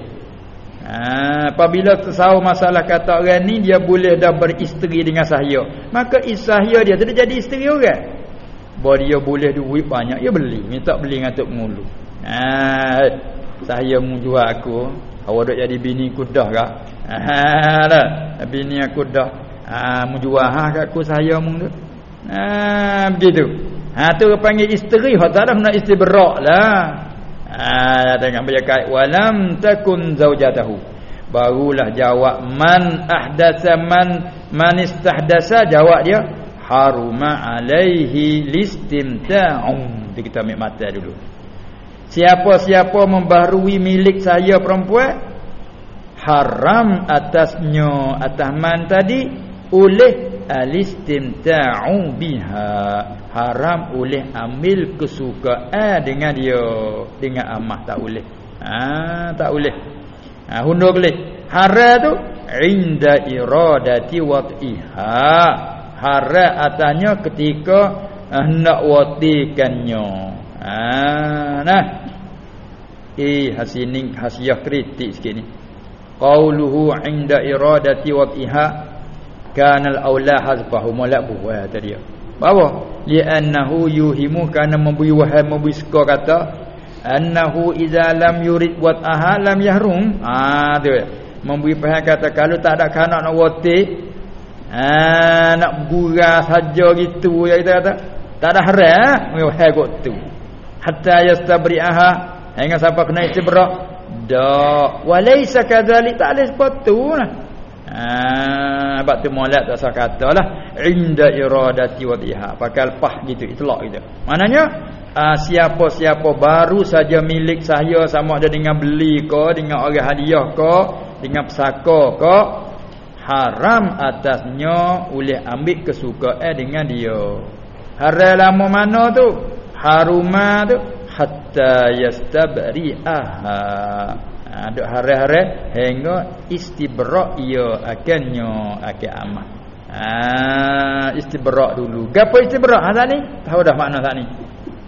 Ha apabila tersau masalah kata orang ni dia boleh dah beristeri dengan sahaya. Maka isahaya dia tidak jadi isteri orang. Bahawa dia boleh duit banyak Dia beli. Minta beli dengan Tok Mulu Haa Saya mu jual aku Awak duk jadi bini aku dah kak. Haa lah Bini aku dah. Haa mu jual ha, aku saya mu tu Haa begitu. Haa tu panggil isteri. Hak tak ada nak isteri berak lah. Haa tengok baca kait Walam takun zaujatahu Barulah jawab Man ahdasa man Man istahdasa Jawab dia haruma alaihi listimta'um kita ambil mata dulu. Siapa-siapa membaharui milik saya perempuan haram atasnya atas man tadi oleh alistimta'u biha. Haram oleh ambil kesukaan dengan dia dengan amah tak boleh. Ha tak boleh. Ha hundur boleh. Haram tu inda iradati wad'iha harat atasnya ketika hendak watikannya ha nah. Eh hasinin hasiah kritik sikit ni. Qauluhu inda iradati watiha kana al-aula hazfahu malak buah tadi. Bahawa li'annahu yuhimu kana memberi wahai memberi suka kata annahu idza lam yurid wataha lam yahrum. Ah tu memberi faham kata kalau tak ada kanak nak watik Ha, nak gurau saja gitu ya kita kata. Tak ada haram mewah kot tu. Hatta yastabri'aha hingga siapa kena istibra. Da walaysa kadzalik tak ada sepatu lah. Ha, sebab tu molek tak usah katalah inda iradati wadiha. Pakai lepas gitu itlak gitu. Maknanya uh, siapa-siapa baru saja milik saya sama ada dengan beli ke dengan orang hadiah ke dengan pesaka ke haram atasnya oleh ambil kesukaan dengan dia. Haram lama mana tu? Haruma tu hatta yastabri'aha. Ada ha, haram-haram hingga istibra' ia akannya akan amat. Ha, istibra' dulu. Gapo istibra' ha ni? Tahu dah makna tak ni?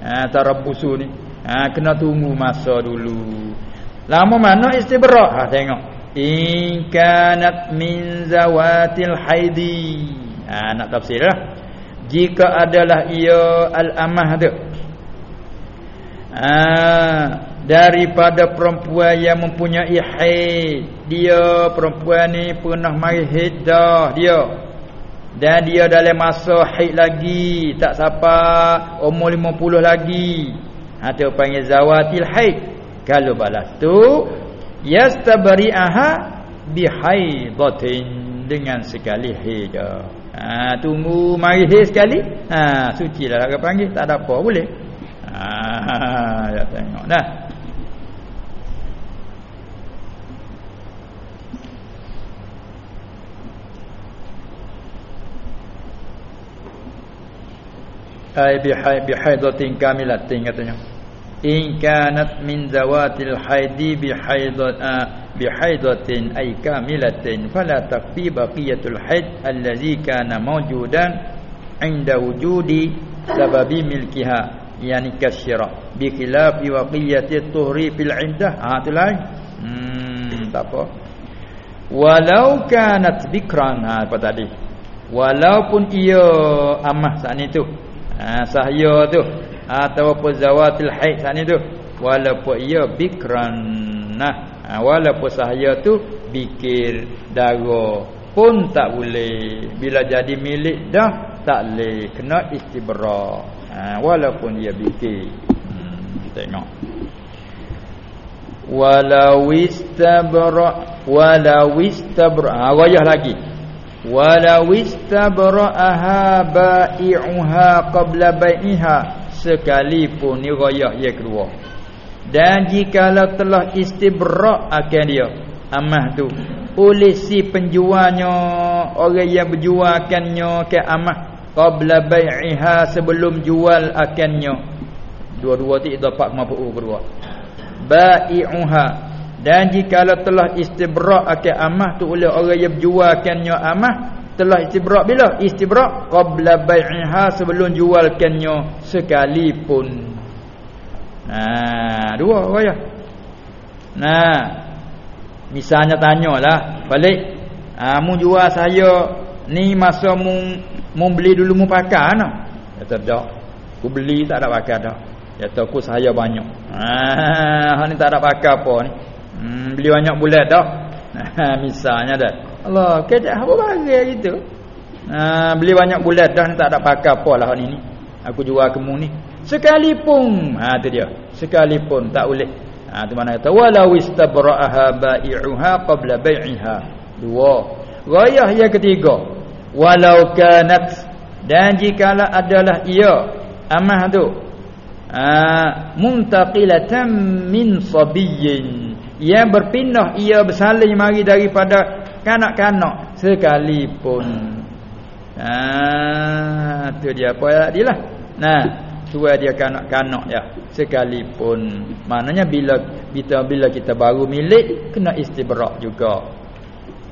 Ha tarabbusu ni. Ha kena tunggu masa dulu. Lama mana istibra' ha tengok in kanat min zawatil haidi. Ha nak tafsirlah jika adalah ia al-amah tu ha daripada perempuan yang mempunyai haid dia perempuan ni pernah mai haid dah dia. Dan dia dalam masa haid lagi tak sampai umur 50 lagi. Atau panggil zawatil haid. Kalau balas tu yastabri'aha bihaidatin dengan sekali haid ha tunggu mari haid sekali. Ha suci lah dia panggil. Tak ada apa boleh. Ha ya tengok dah. Ay bihaidatin kamilatin katanya in kanat min zawatil haidi bihaidat bihaidatin ay kamilatin fala takfi baqiyatul haid allazi kana mawjudan inda wujudi sababi milkiha yani kasyira bi khilafi waqiyati tuhri fil indah ha tu lain hmm tak apa walau kanat bikran ha apa tadi walaupun ia amah saat itu ha, sahya tu ataupun zawatil haid sana tu. Walaupun ia bikran. Nah ha, walaupun sahya tu bikir darah pun tak boleh. Bila jadi milik dah tak boleh kena istibra ha, walaupun dia bikir. Hmm, tengok. Walau istabra walau istabra ha, rayah lagi. Walau istabra'aha ba'i'uha qabla bai'iha sekalipun ni rayah yang kedua. Dan jikalau telah istibra' akan dia amah tu oleh si penjualnya orang yang berjualkannya ke amah qabla bai'iha sebelum jual akannya. Dua-dua tu dapat mafu kedua. Ba'i'uha. Dan jikalau telah istibra' akan amah tu oleh orang yang berjualkannya amah telah istibra' bila? Istibra' qabla bai'iha sebelum jualkannya sekalipun. Nah, dua raya. Nah. Misalnya tanyalah balik. Ah mu jual saya ni masa mu mu beli dulu mu pakai ana. Kata dak. Ku beli tak ada pakai dak. Kata aku saya banyak. Ah ni tak ada pakai apa ni. Hmm, beli banyak bulat dah. Ha, misalnya dah. Allah, kejap apa barang gitu. Ha, beli banyak bulat dah tak ada pakai apa lah ni ni. Aku jual kamu ni. Sekalipun, ha tu dia. Sekalipun tak boleh. Ha tu mana kata wala wistabra'aha ba'i'uha qabla bai'iha. Dua. Gayah yang ketiga. Walau kanat dan jikalau adalah ia amah tu. Ha, muntaqilatan min sabiyyin yang berpindah ia bersalin mari daripada kanak-kanak. Sekalipun. Ah tu dia apa dia lah. Nah tua dia kanak-kanak ya sekalipun. Maknanya bila kita bila kita baru milik kena istibrak juga.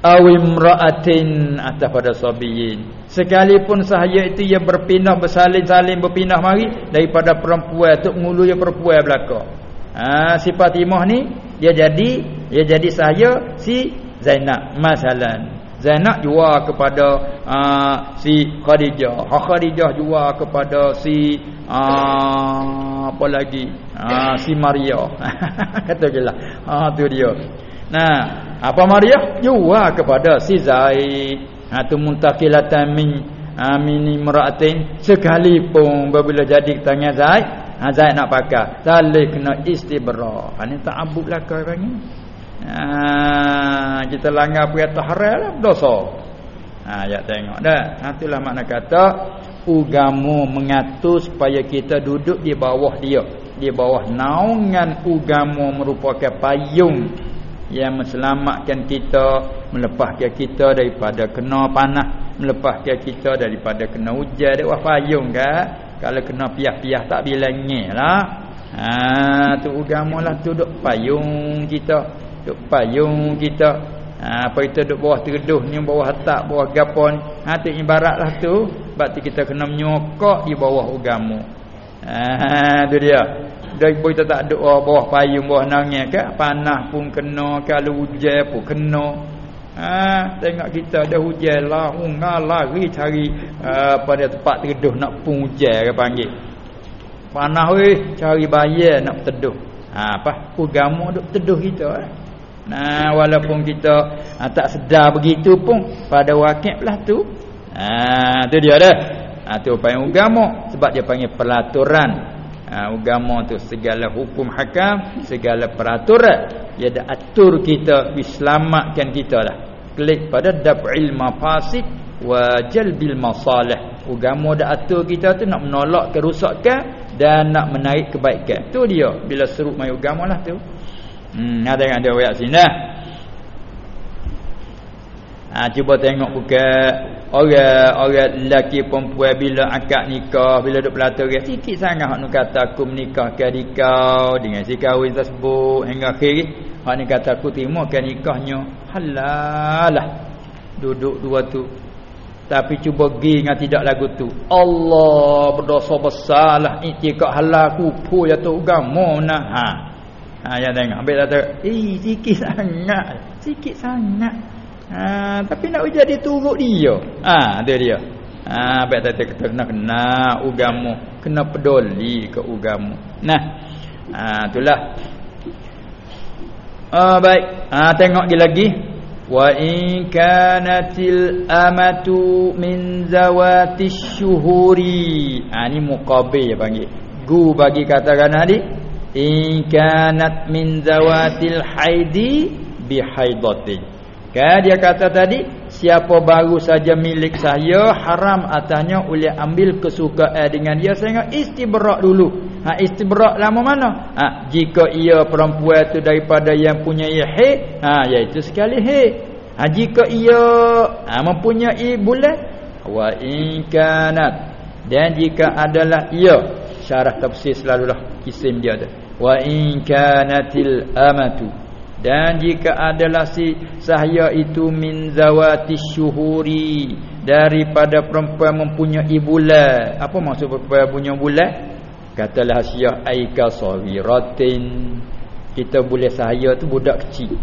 Awimraatin atas pada sabiyin. Sekalipun sahaya itu ia berpindah bersalin-salin berpindah mari daripada perempuan tu ngulu ya perempuan belaka. Ha si Fatimah ni dia jadi dia jadi saya si Zainab masalan. Zainab jual kepada uh, si Khadijah. Ha Khadijah jual kepada si uh, apa lagi? Uh, si Maria. Kata jelah ha tu dia. Nah apa Maria? Jual kepada si Zaid. Tu muntakilatan min amini meratin sekalipun bila jadi tanya Zaid ha, Zaid nak pakai. Salih kena istibra ha, Ini tak abuk lah kau panggil ha, Kita langgar perintah haram lah Dosa ha, Ya tengok dah. Ha, Itulah makna kata Ugamu mengatur supaya kita duduk di bawah dia. Di bawah naungan ugamu merupakan payung Yang menyelamatkan kita Melepaskan kita daripada kena panah Melepaskan kita daripada kena hujan Dia payung kan kalau kena piah-piah tak bilangnya lah. Ha, tu agama lah tu duk payung kita. Duk payung kita. Ha, apa kita duk bawah terduh ni bawah tak bawah gapon. Ha, tu ibaratlah tu. Sebab kita kena menyokok di bawah agama. Ha, tu dia. Dan kita tak duk bawah payung bawah nangis ke. Panah pun kena. Kalau hujan pun kena. Ha, tengok kita ada hujan lah, ungal lari cari uh, pada tempat teduh nak pun hujan ke panggil. Panah weh cari bayar nak teduh. Ha, apa? Agama duk teduh kita eh. Nah, walaupun kita ha, tak sedar begitu pun pada wakil lah tu Ha tu dia dah. Ha tu panggil agama sebab dia panggil peraturan. Ha agama tu segala hukum hakam, segala peraturan dia dah atur kita diselamatkan kita lah. Klik pada dab'il mafasid wa jalbil masalih. Agama dah atur kita tu nak menolak kerusakan dan nak menaik kebaikan. Tu dia bila seru mai agama lah tu. Hmm ada yang ada ayat sini dah. Ha, cuba tengok buka orang orang lelaki perempuan bila akad nikah bila duk pelata dia sikit sangat hak nak kata aku menikah ke dikau. Dengan si kahwin tersebut hingga akhir hak ni kata aku terima ke nikahnya. Halal lah duduk dua tu. Tapi cuba pergi dengan tidak lagu tu. Allah berdosa besar lah itikad halal kupu tu agama nah ha ha ya tengok ambil kata eh sikit sangat sikit sangat Ha, tapi nak jadi turut dia. Ha, dia dia. Ha, baik kata kena kena ugamu, kena peduli ke ugamu. Nah. Ha, itulah. Ah, baik. Ha, tengok lagi lagi. Wa in kanatil amatu min zawatish syuhuri. Ha, ni muqabil ya panggil. Gu bagi katakan tadi. In kanat min zawatil haidi bi haidatin. Kan dia kata tadi siapa baru saja milik saya haram atasnya oleh ambil kesukaan dengan dia sehingga istibrak dulu. Ha istibrak lama mana? Ha jika ia perempuan itu daripada yang punya haid, ha iaitu sekali haid. Ha jika ia ha, mempunyai bulan wa in kanat dan jika adalah ia syarah tafsir selalulah isim dia tu. Wa in kanatil amatu. Dan jika adalah si sahaya itu min zawati syuhuri daripada perempuan mempunyai bulan. Apa maksud perempuan punya bulan? Katalah syah aika sawiratin. Kita boleh sahaya tu budak kecil.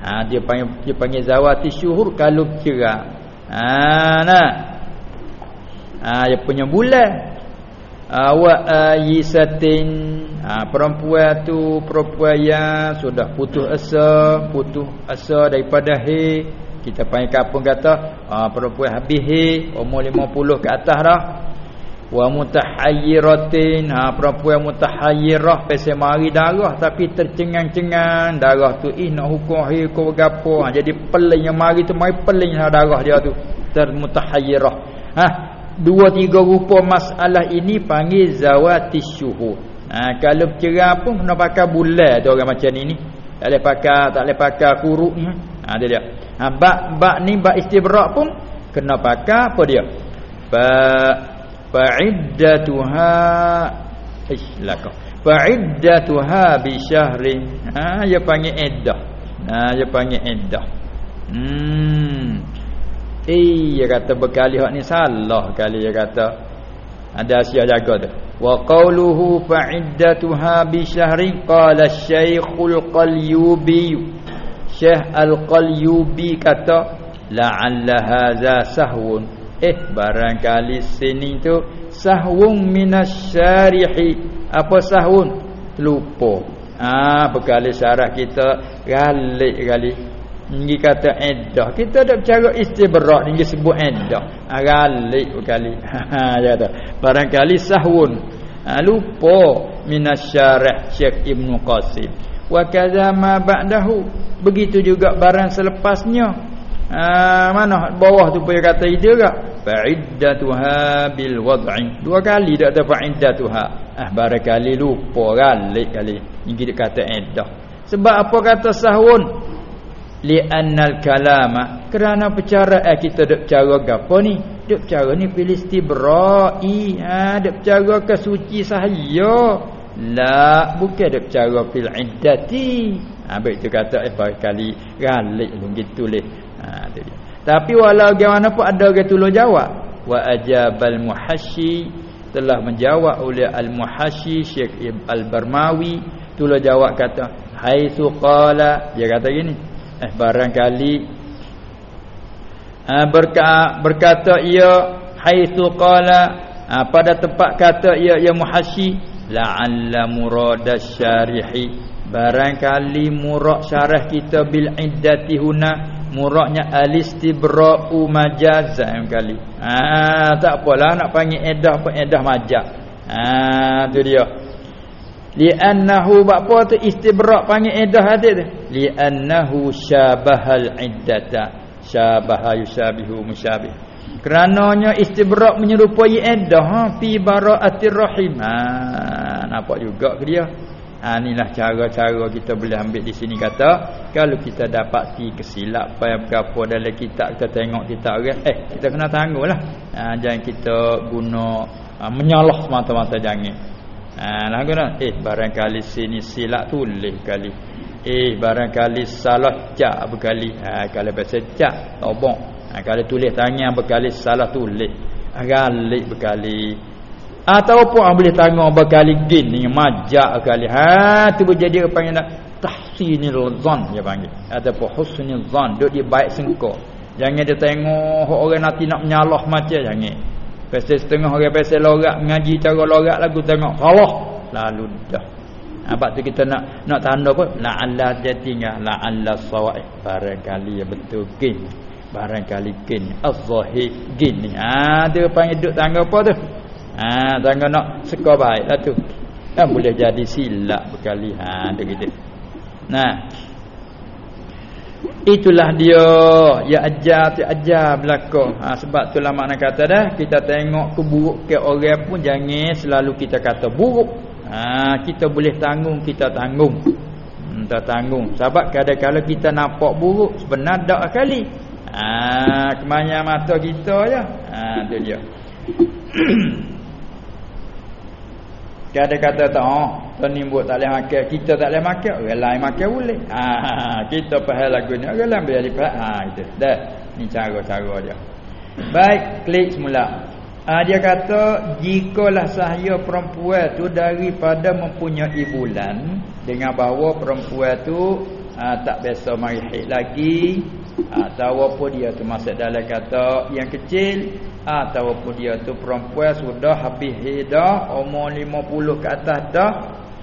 Ha dia panggil dia panggil zawati syuhur kalau kira. Ha nah. Ha dia punya bulan. Wa ayisatin ha, perempuan tu perempuan yang sudah putus asa putus asa daripada he kita panggil kapung kata ha, perempuan habis he umur 50 ke atas dah. Wa mutahayyiratin ha perempuan mutahayyirah pasal mari darah tapi tercengang-cengang darah tu ih nak hukum he ko gapo ha, jadi peling yang mari tu mai peling darah dia tu. Termutahayyirah ha dua tiga rupa masalah ini panggil zawati syuhur. Ha, kalau bercerai pun kena pakai bulan tu orang macam ni ni. Tak boleh pakai tak boleh pakai kuruk ni. Ha dia dia. Ha bab bab ni bab istibrak pun kena pakai apa dia? Fa fa'iddatuha islaka. Fa'iddatuha bi syahrin. Ha dia panggil iddah. Ha dia panggil iddah. Hmm. Eh dia kata berkali hak ni salah kali dia kata. Ada asyik jaga tu. Wa qawluhu fa'iddatuha bi syahri qala Syekhul Qalyubi. Syekh Al-Qalyubi kata la'alla hadza sahwun. Eh barangkali sini tu sahwun minasyarihi. Apa sahwun? Lupa. Ah ha, berkali syarah kita galik kali. Ini kata iddah. Kita ada cara istibrak ini sebut iddah. Agalik kali. Ha ya kata. Barangkali sahwun. Ha, lupa minasyarah Syekh Ibn Qasim. Wa kadza ma ba'dahu. Begitu juga barang selepasnya. Ha, mana bawah tu punya kata itu juga. Fa'iddatuha bil wad'i. Dua kali dak ada fa'iddatuha. Ah barangkali lupa galik kali. Ini kata iddah. Sebab apa kata sahwun? Li'annal kalama. Kerana percaraan kita dak cara gapo ni? Dak cara ni filistibrai ha dak cara kesuci sahaya la bukan dak cara fil iddati. Ha baik tu kata eh kali galik lu gitu leh. Ha tu dia. Tapi walau bagaimana pun ada orang tolong jawab. Wa ajabal muhasyi. Telah menjawab oleh al muhasyi Syekh Al Barmawi tolong jawab kata haitsu qala. Dia kata gini eh barangkali uh, berka, berkata ia haitsu qala uh, pada tempat kata ia ya muhasyi la'alla muradasyarihi barangkali murad syarah kita bil iddati huna muraknya alistibra'u majazan kali. Ha tak apalah nak panggil edah apa edah majaz. Ha tu dia li'annahu apa tu? Istibra' panggil edah hadis tu. Li'annahu syabahal iddata. Syabaha yusabihu musyabih. Kerananya istibra' menyerupai edah ha fi rahim. Ha nampak juga ke dia? Ha inilah cara-cara kita boleh ambil di sini kata kalau kita dapati kesilapan apa dalam kitab kita tengok kita orang eh kita kena tangguhlah. Ha jangan kita guna ha, menyalah semata-mata jangan. Ha lah guna eh barangkali sini silap tulis kali. Eh barangkali salah cak berkali. Ha kalau bahasa cak tobong. Ha kalau tulis tangan berkali salah tulis. Agalik berkali. Ataupun ah boleh tengok berkali gin ni majak kali. Ha tu jadi apa panggil nak tahsinul zan dia panggil. Ataupun husnul zan duk dia baik sengko. Jangan dia tengok orang nanti nak menyalah macam jangan. Pasal setengah orang pasal lorak mengaji cara lorak lagu tengok salah lalu dah. Apa ha, tu kita nak nak tanda apa? La'alla dia tinggal la'alla sawai barangkali ya betul gin. Barangkali gin. Az-zahir gin. Ha dia panggil duk tangga apa tu? Ha jangan nak seka baiklah tu. Kan boleh jadi silap berkali ha begitu. Nah. Itulah dia ya ajar ti ajar belaka. Ha sebab itulah makna kata dah kita tengok keburuk ke orang pun jangan selalu kita kata buruk. Ha kita boleh tanggung kita tanggung. Kita hmm, tanggung sebab kadang-kadang kita nampak buruk sebenar dak kali. Ha kemanya mata kita ya. Ha tu dia. Kada kata tak oh, tani buat tak boleh makan, kita tak boleh makan, orang lain makan boleh. Ha, kita faham lagu ni, orang lain boleh faham. Ha itu. Dah. Ni cara-cara dia. Baik, klik semula. Ha, dia kata jikalah sahaya perempuan tu daripada mempunyai bulan dengan bahawa perempuan tu ha, tak biasa mari haid lagi atau apa dia tu masuk dalam kata yang kecil ataupun dia tu perempuan sudah habis hidah umur 50 ke atas dah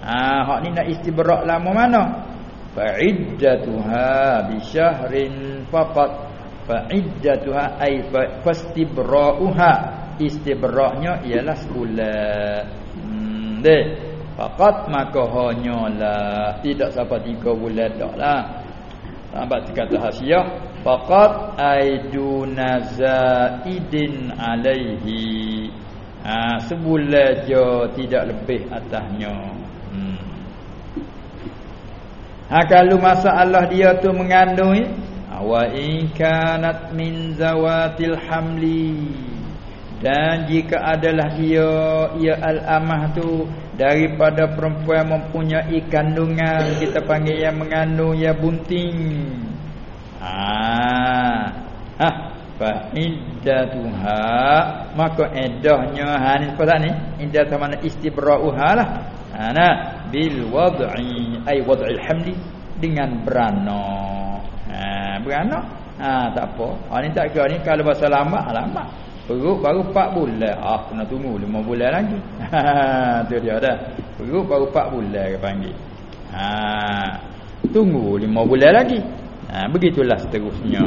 ha hak ni nak istibrak lama mana? Fa iddatuha bi syahrin faqat fa iddatuha ay fastibrauha istibraknya ialah sebulan. Hmm deh. Faqat maka hanyalah tidak sampai 3 bulan dak lah Sampai kata hasiah faqat aiduna zaidin alaihi. Ha sebulan je tidak lebih atasnya. Hmm. ha kalau masalah dia tu mengandung wa in kanat min zawatil hamli dan jika adalah ia ia al-amah tu daripada perempuan mempunyai kandungan kita panggil yang mengandung ya bunting. Ah ha. Fa iddatuha maka iddahnya ha ni apa ni? Iddah mana? Istibra'uha lah ana bil wad'i ay wad'il hamli dengan berana. Ha berana? Ha tak apa. Ha ni tak kira ni. Kalau bahasa lama lama Perut baru 4 bulan. Ah kena tunggu 5 bulan lagi. Ha tu dia dah. Perut baru 4 bulan ke panggil. Ha tunggu 5 bulan lagi. Ha begitulah seterusnya.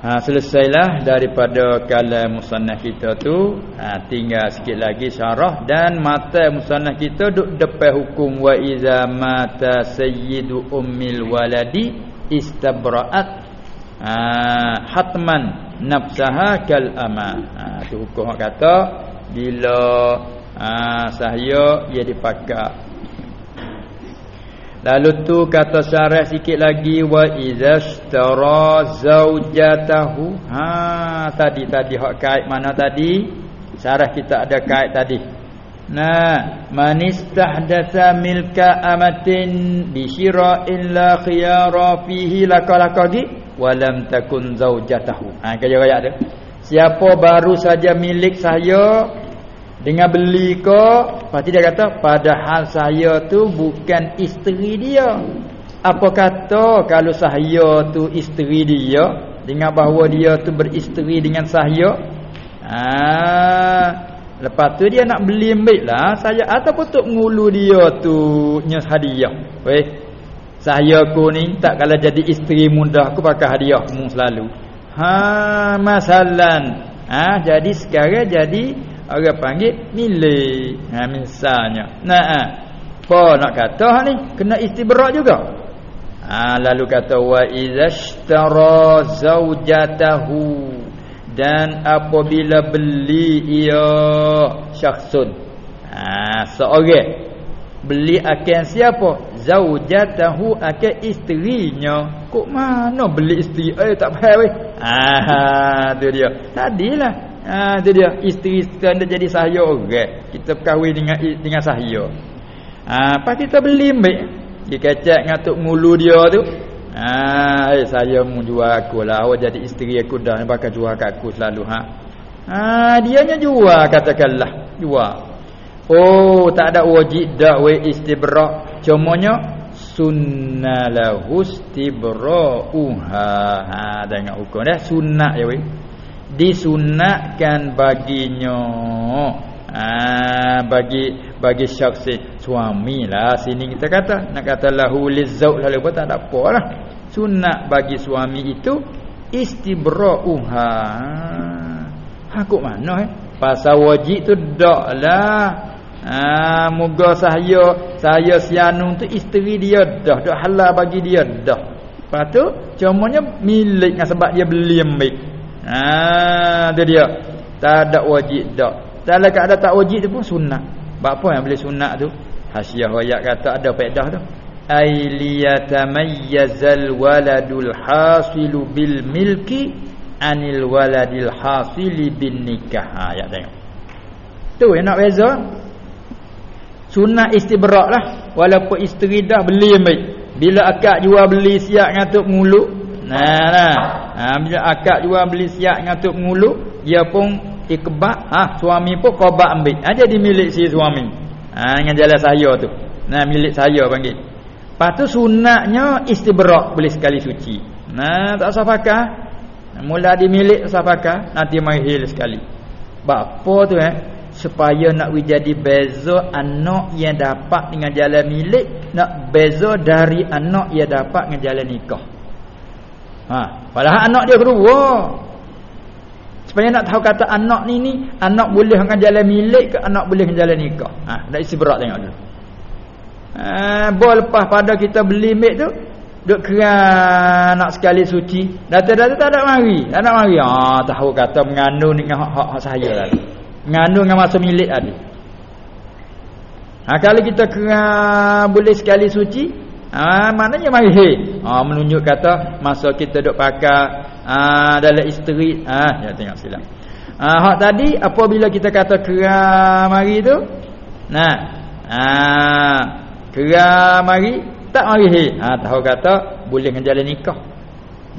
Ha selesailah daripada kalam musannaf kita tu. Ha tinggal sikit lagi syarah dan mata musannaf kita duk depan hukum wa iza mata sayyidu ummil waladi istabra'at ha hatman nafsaha kal ama. Ha tu hukum kata bila ha sahaya ia dipakai lalu tu kata syarah sikit lagi wa izastara zaujatahu. Ha tadi tadi hak kait mana tadi? Syarah kita ada kait tadi. Nah man istahdatha milka amatin bi syira'in la khiyara fihi. Lakalakagi walam takun zaujatahu. Ha kaya ayat tu. Siapa baru saja milik saya dengan beli ke, pasti dia kata padahal saya tu bukan isteri dia. Apa kata kalau saya tu isteri dia dengan bahawa dia tu beristeri dengan saya? Ha lepas tu dia nak beli ambil lah saya ataupun untuk ngulu dia tu nyas hadiah. Weh Saya ku ni tak kalau jadi isteri muda aku pakai hadiah mu selalu. Ha masalan. Ha jadi sekarang jadi orang panggil milik. Ha misalnya. Nah, ha. apa nak kata ni? Kena istibrak juga. Ha lalu kata wa izashtara zaujatahu dan apabila beli ia syakhsun. Ha seorang beli akan siapa? Zaujatahu akan isterinya. Kok mana beli isteri eh tak faham weh ah tu dia. Tadilah. Ah tu dia. Isteri sekarang jadi sahaya orang. Kita berkahwin dengan dengan sahaya. Ah pas kita beli mbek dia kacak ngatuk ngulu dia tu. Ah eh saya mau jual aku lah. Awak jadi isteri aku dah. Bakal jual kat aku selalu ha. Ah dianya jual katakanlah. Jual Oh tak ada wajib dak we istibra cumanya sunnalahu istibrauha. Ha tengok hukum dah sunat ya we disunatkan baginya. Ha bagi bagi syakhs suami lah sini kita kata. Nak kata lahu lizauj lalu pun tak ada apa lah. Sunat bagi suami itu istibrauha. Ha kok mana eh? Pasal wajib tu dak lah Ah, moga saya saya sianu tu isteri dia dah dah halal bagi dia dah. Lepas tu cumanya milik sebab dia beli ambil. Ah, tu dia. Tak ada wajib dah. Dalam ada tak wajib tu pun sunat. Apa yang boleh sunat tu? Hasiah ayat kata ada faedah tu. Ai liyatamayyazal waladul hasilu bil milki anil waladil hasili bin nikah. Ha, ayat tengok. Tu yang nak beza Sunat istibrak lah. Walaupun isteri dah beli ambil Bila akak jual beli siap ngatuk muluk Nah, nah. Ha, bila akak jual beli siap ngatuk muluk Dia pun ikbak ha, Suami pun kobak ambil. Ha, Jadi milik si suami. Ha, Dengan jalan saya tu. Nah, milik saya panggil. Lepas tu sunatnya istibrak Boleh sekali suci. Nah, tak usah pakai Mula dimilik usah pakai Nanti mahir sekali. Bapa tu eh supaya nak jadi beza anak yang dapat dengan jalan milik nak beza dari anak yang dapat dengan jalan nikah. Ha padahal anak dia kedua supaya nak tahu kata anak ni ni anak boleh dengan jalan milik ke anak boleh dengan jalan nikah? Ha nak isi berat tengok dulu. Ha bol lepas pada kita beli mik tu duk keran nak sekali suci. Data-data tak ada mari. Tak nak mari. Ha tahu kata mengandung dengan hak-hak saya lah Ngandung dengan masa milik tadi. Ha, kalau kita kena boleh sekali suci, ha, maknanya mahir. Ha, menunjuk kata masa kita duk pakai ha, dalam isteri. Ha, ya tengok silap. Ha, hak tadi apabila kita kata kera mari tu. Nah. Ha, kera mari tak mari. Ha, tahu kata boleh menjalani nikah.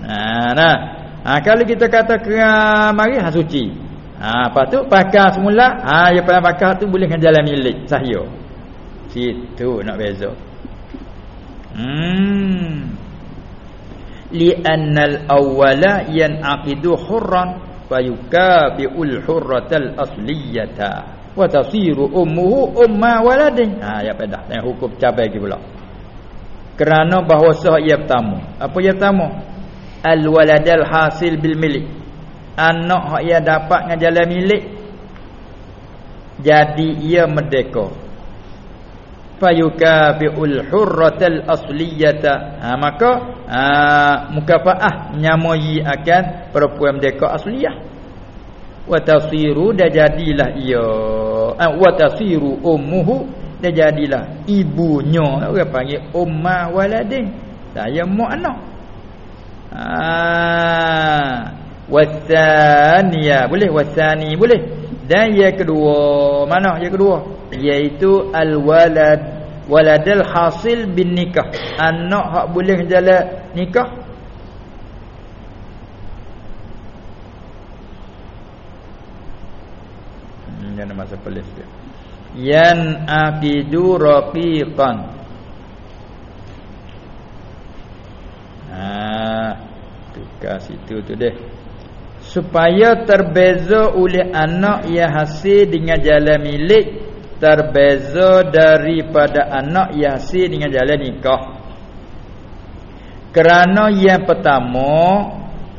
Nah, nah. Ha, kalau kita kata kera mari ha suci. Ha apa tu pakar semula ha yang pernah pakar tu boleh dengan jalan milik sahaya. Situ nak beza. Hmm. Li annal awwala yanaqidu hurran fayukabiul hurratal asliyata wa tasiru ummuhu umma waladin. Ha ya pada tengok hukum cabai lagi pula. Kerana bahawa sah ia pertama. Apa ia pertama? Al waladal hasil bil milik anak hak ia dapat dengan jalan milik. Jadi ia merdeka. Fayuka biul hurratal asliyata. Ha, maka ha, mukafaah nyamoi akan perempuan merdeka asliyah. Wa tasiru dah jadilah ia. Ha, wa tasiru ummuhu dah jadilah ibunya. Orang panggil umma waladin saya mak anak. Ha wasaniya boleh? Wasani boleh. Dan yang kedua mana yang kedua? Iaitu alwalad. Waladul hasil bin nikah. Anak hak boleh jalan nikah? Hmm, yang nama sepelis dia? Yan aqidu raqiqan. Ha tukar situ tu deh supaya terbeza oleh anak yang hasil dengan jalan milik terbeza daripada anak yang hasil dengan jalan nikah. Kerana yang pertama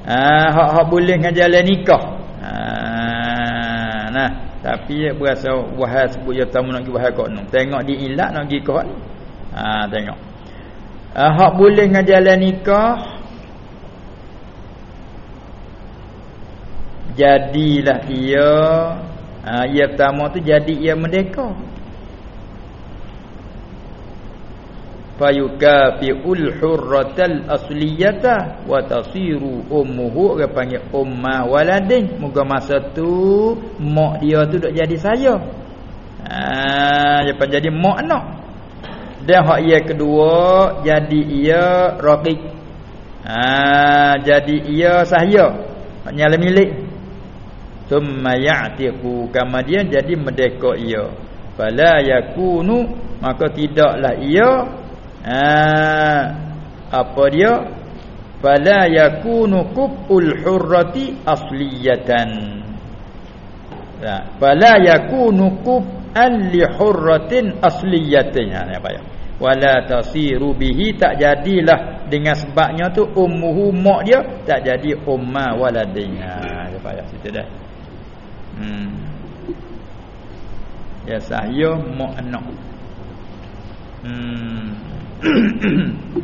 ah hak hak boleh dengan jalan nikah. Ha, nah tapi berasa wahai sebut ya tamu nak pergi wahai kau tengok di ilat nak pergi kau ha tengok. Hak boleh dengan jalan nikah jadilah ia ha, ia pertama tu jadi ia merdeka. Fayukafiul hurratal asliyata wa tasiru ummuhu orang panggil umma waladin moga masa tu mak dia tu dak jadi saya. Ha dia jadi mak anak dan hak ia kedua jadi ia raqiq ha jadi ia saya nyala milik thumma ya'tiqu. Kemudian jadi merdeka ia. Fala yakunu. Maka tidaklah ia ha, apa dia? Fala yakunu qul hurrati asliyatan. Ya fala yakunu qub li hurratin asliyatin ha apa ya wala tasiru bihi. Tak jadilah dengan sebabnya tu ummuhu mak dia tak jadi umma waladina apa ya situ dah hmm. Ya sahya mak anak hmm.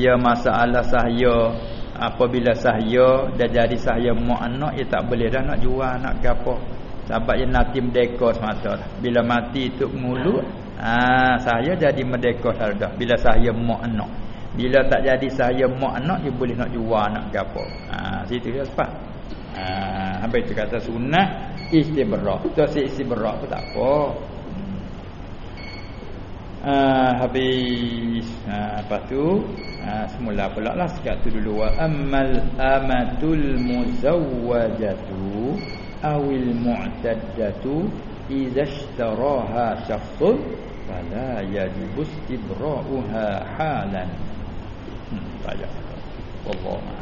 Dia masalah sahaya apabila sahaya dah jadi sahaya mak anak dia tak boleh. Dah nak jual nak gapo. Sebab dia nanti merdeka semata bila mati tu mulut ah ha, saya jadi merdeka dah. Bila sahaya mak anak bila tak jadi sahaya mak anak dia boleh nak jual nak gapo. Ah situ dia sebab ah ha, habis tu kata sunnah istibra tu si istibra tu tak apa. Uh, habis uh, apa tu? Uh, semula pula lah sekat tu dulu. Wa ammal amatul muzawwajatu awil mu'taddatu idza ishtaraha shakhsun fala yajibu istibra'uha halan. Hmm, banyak wallahu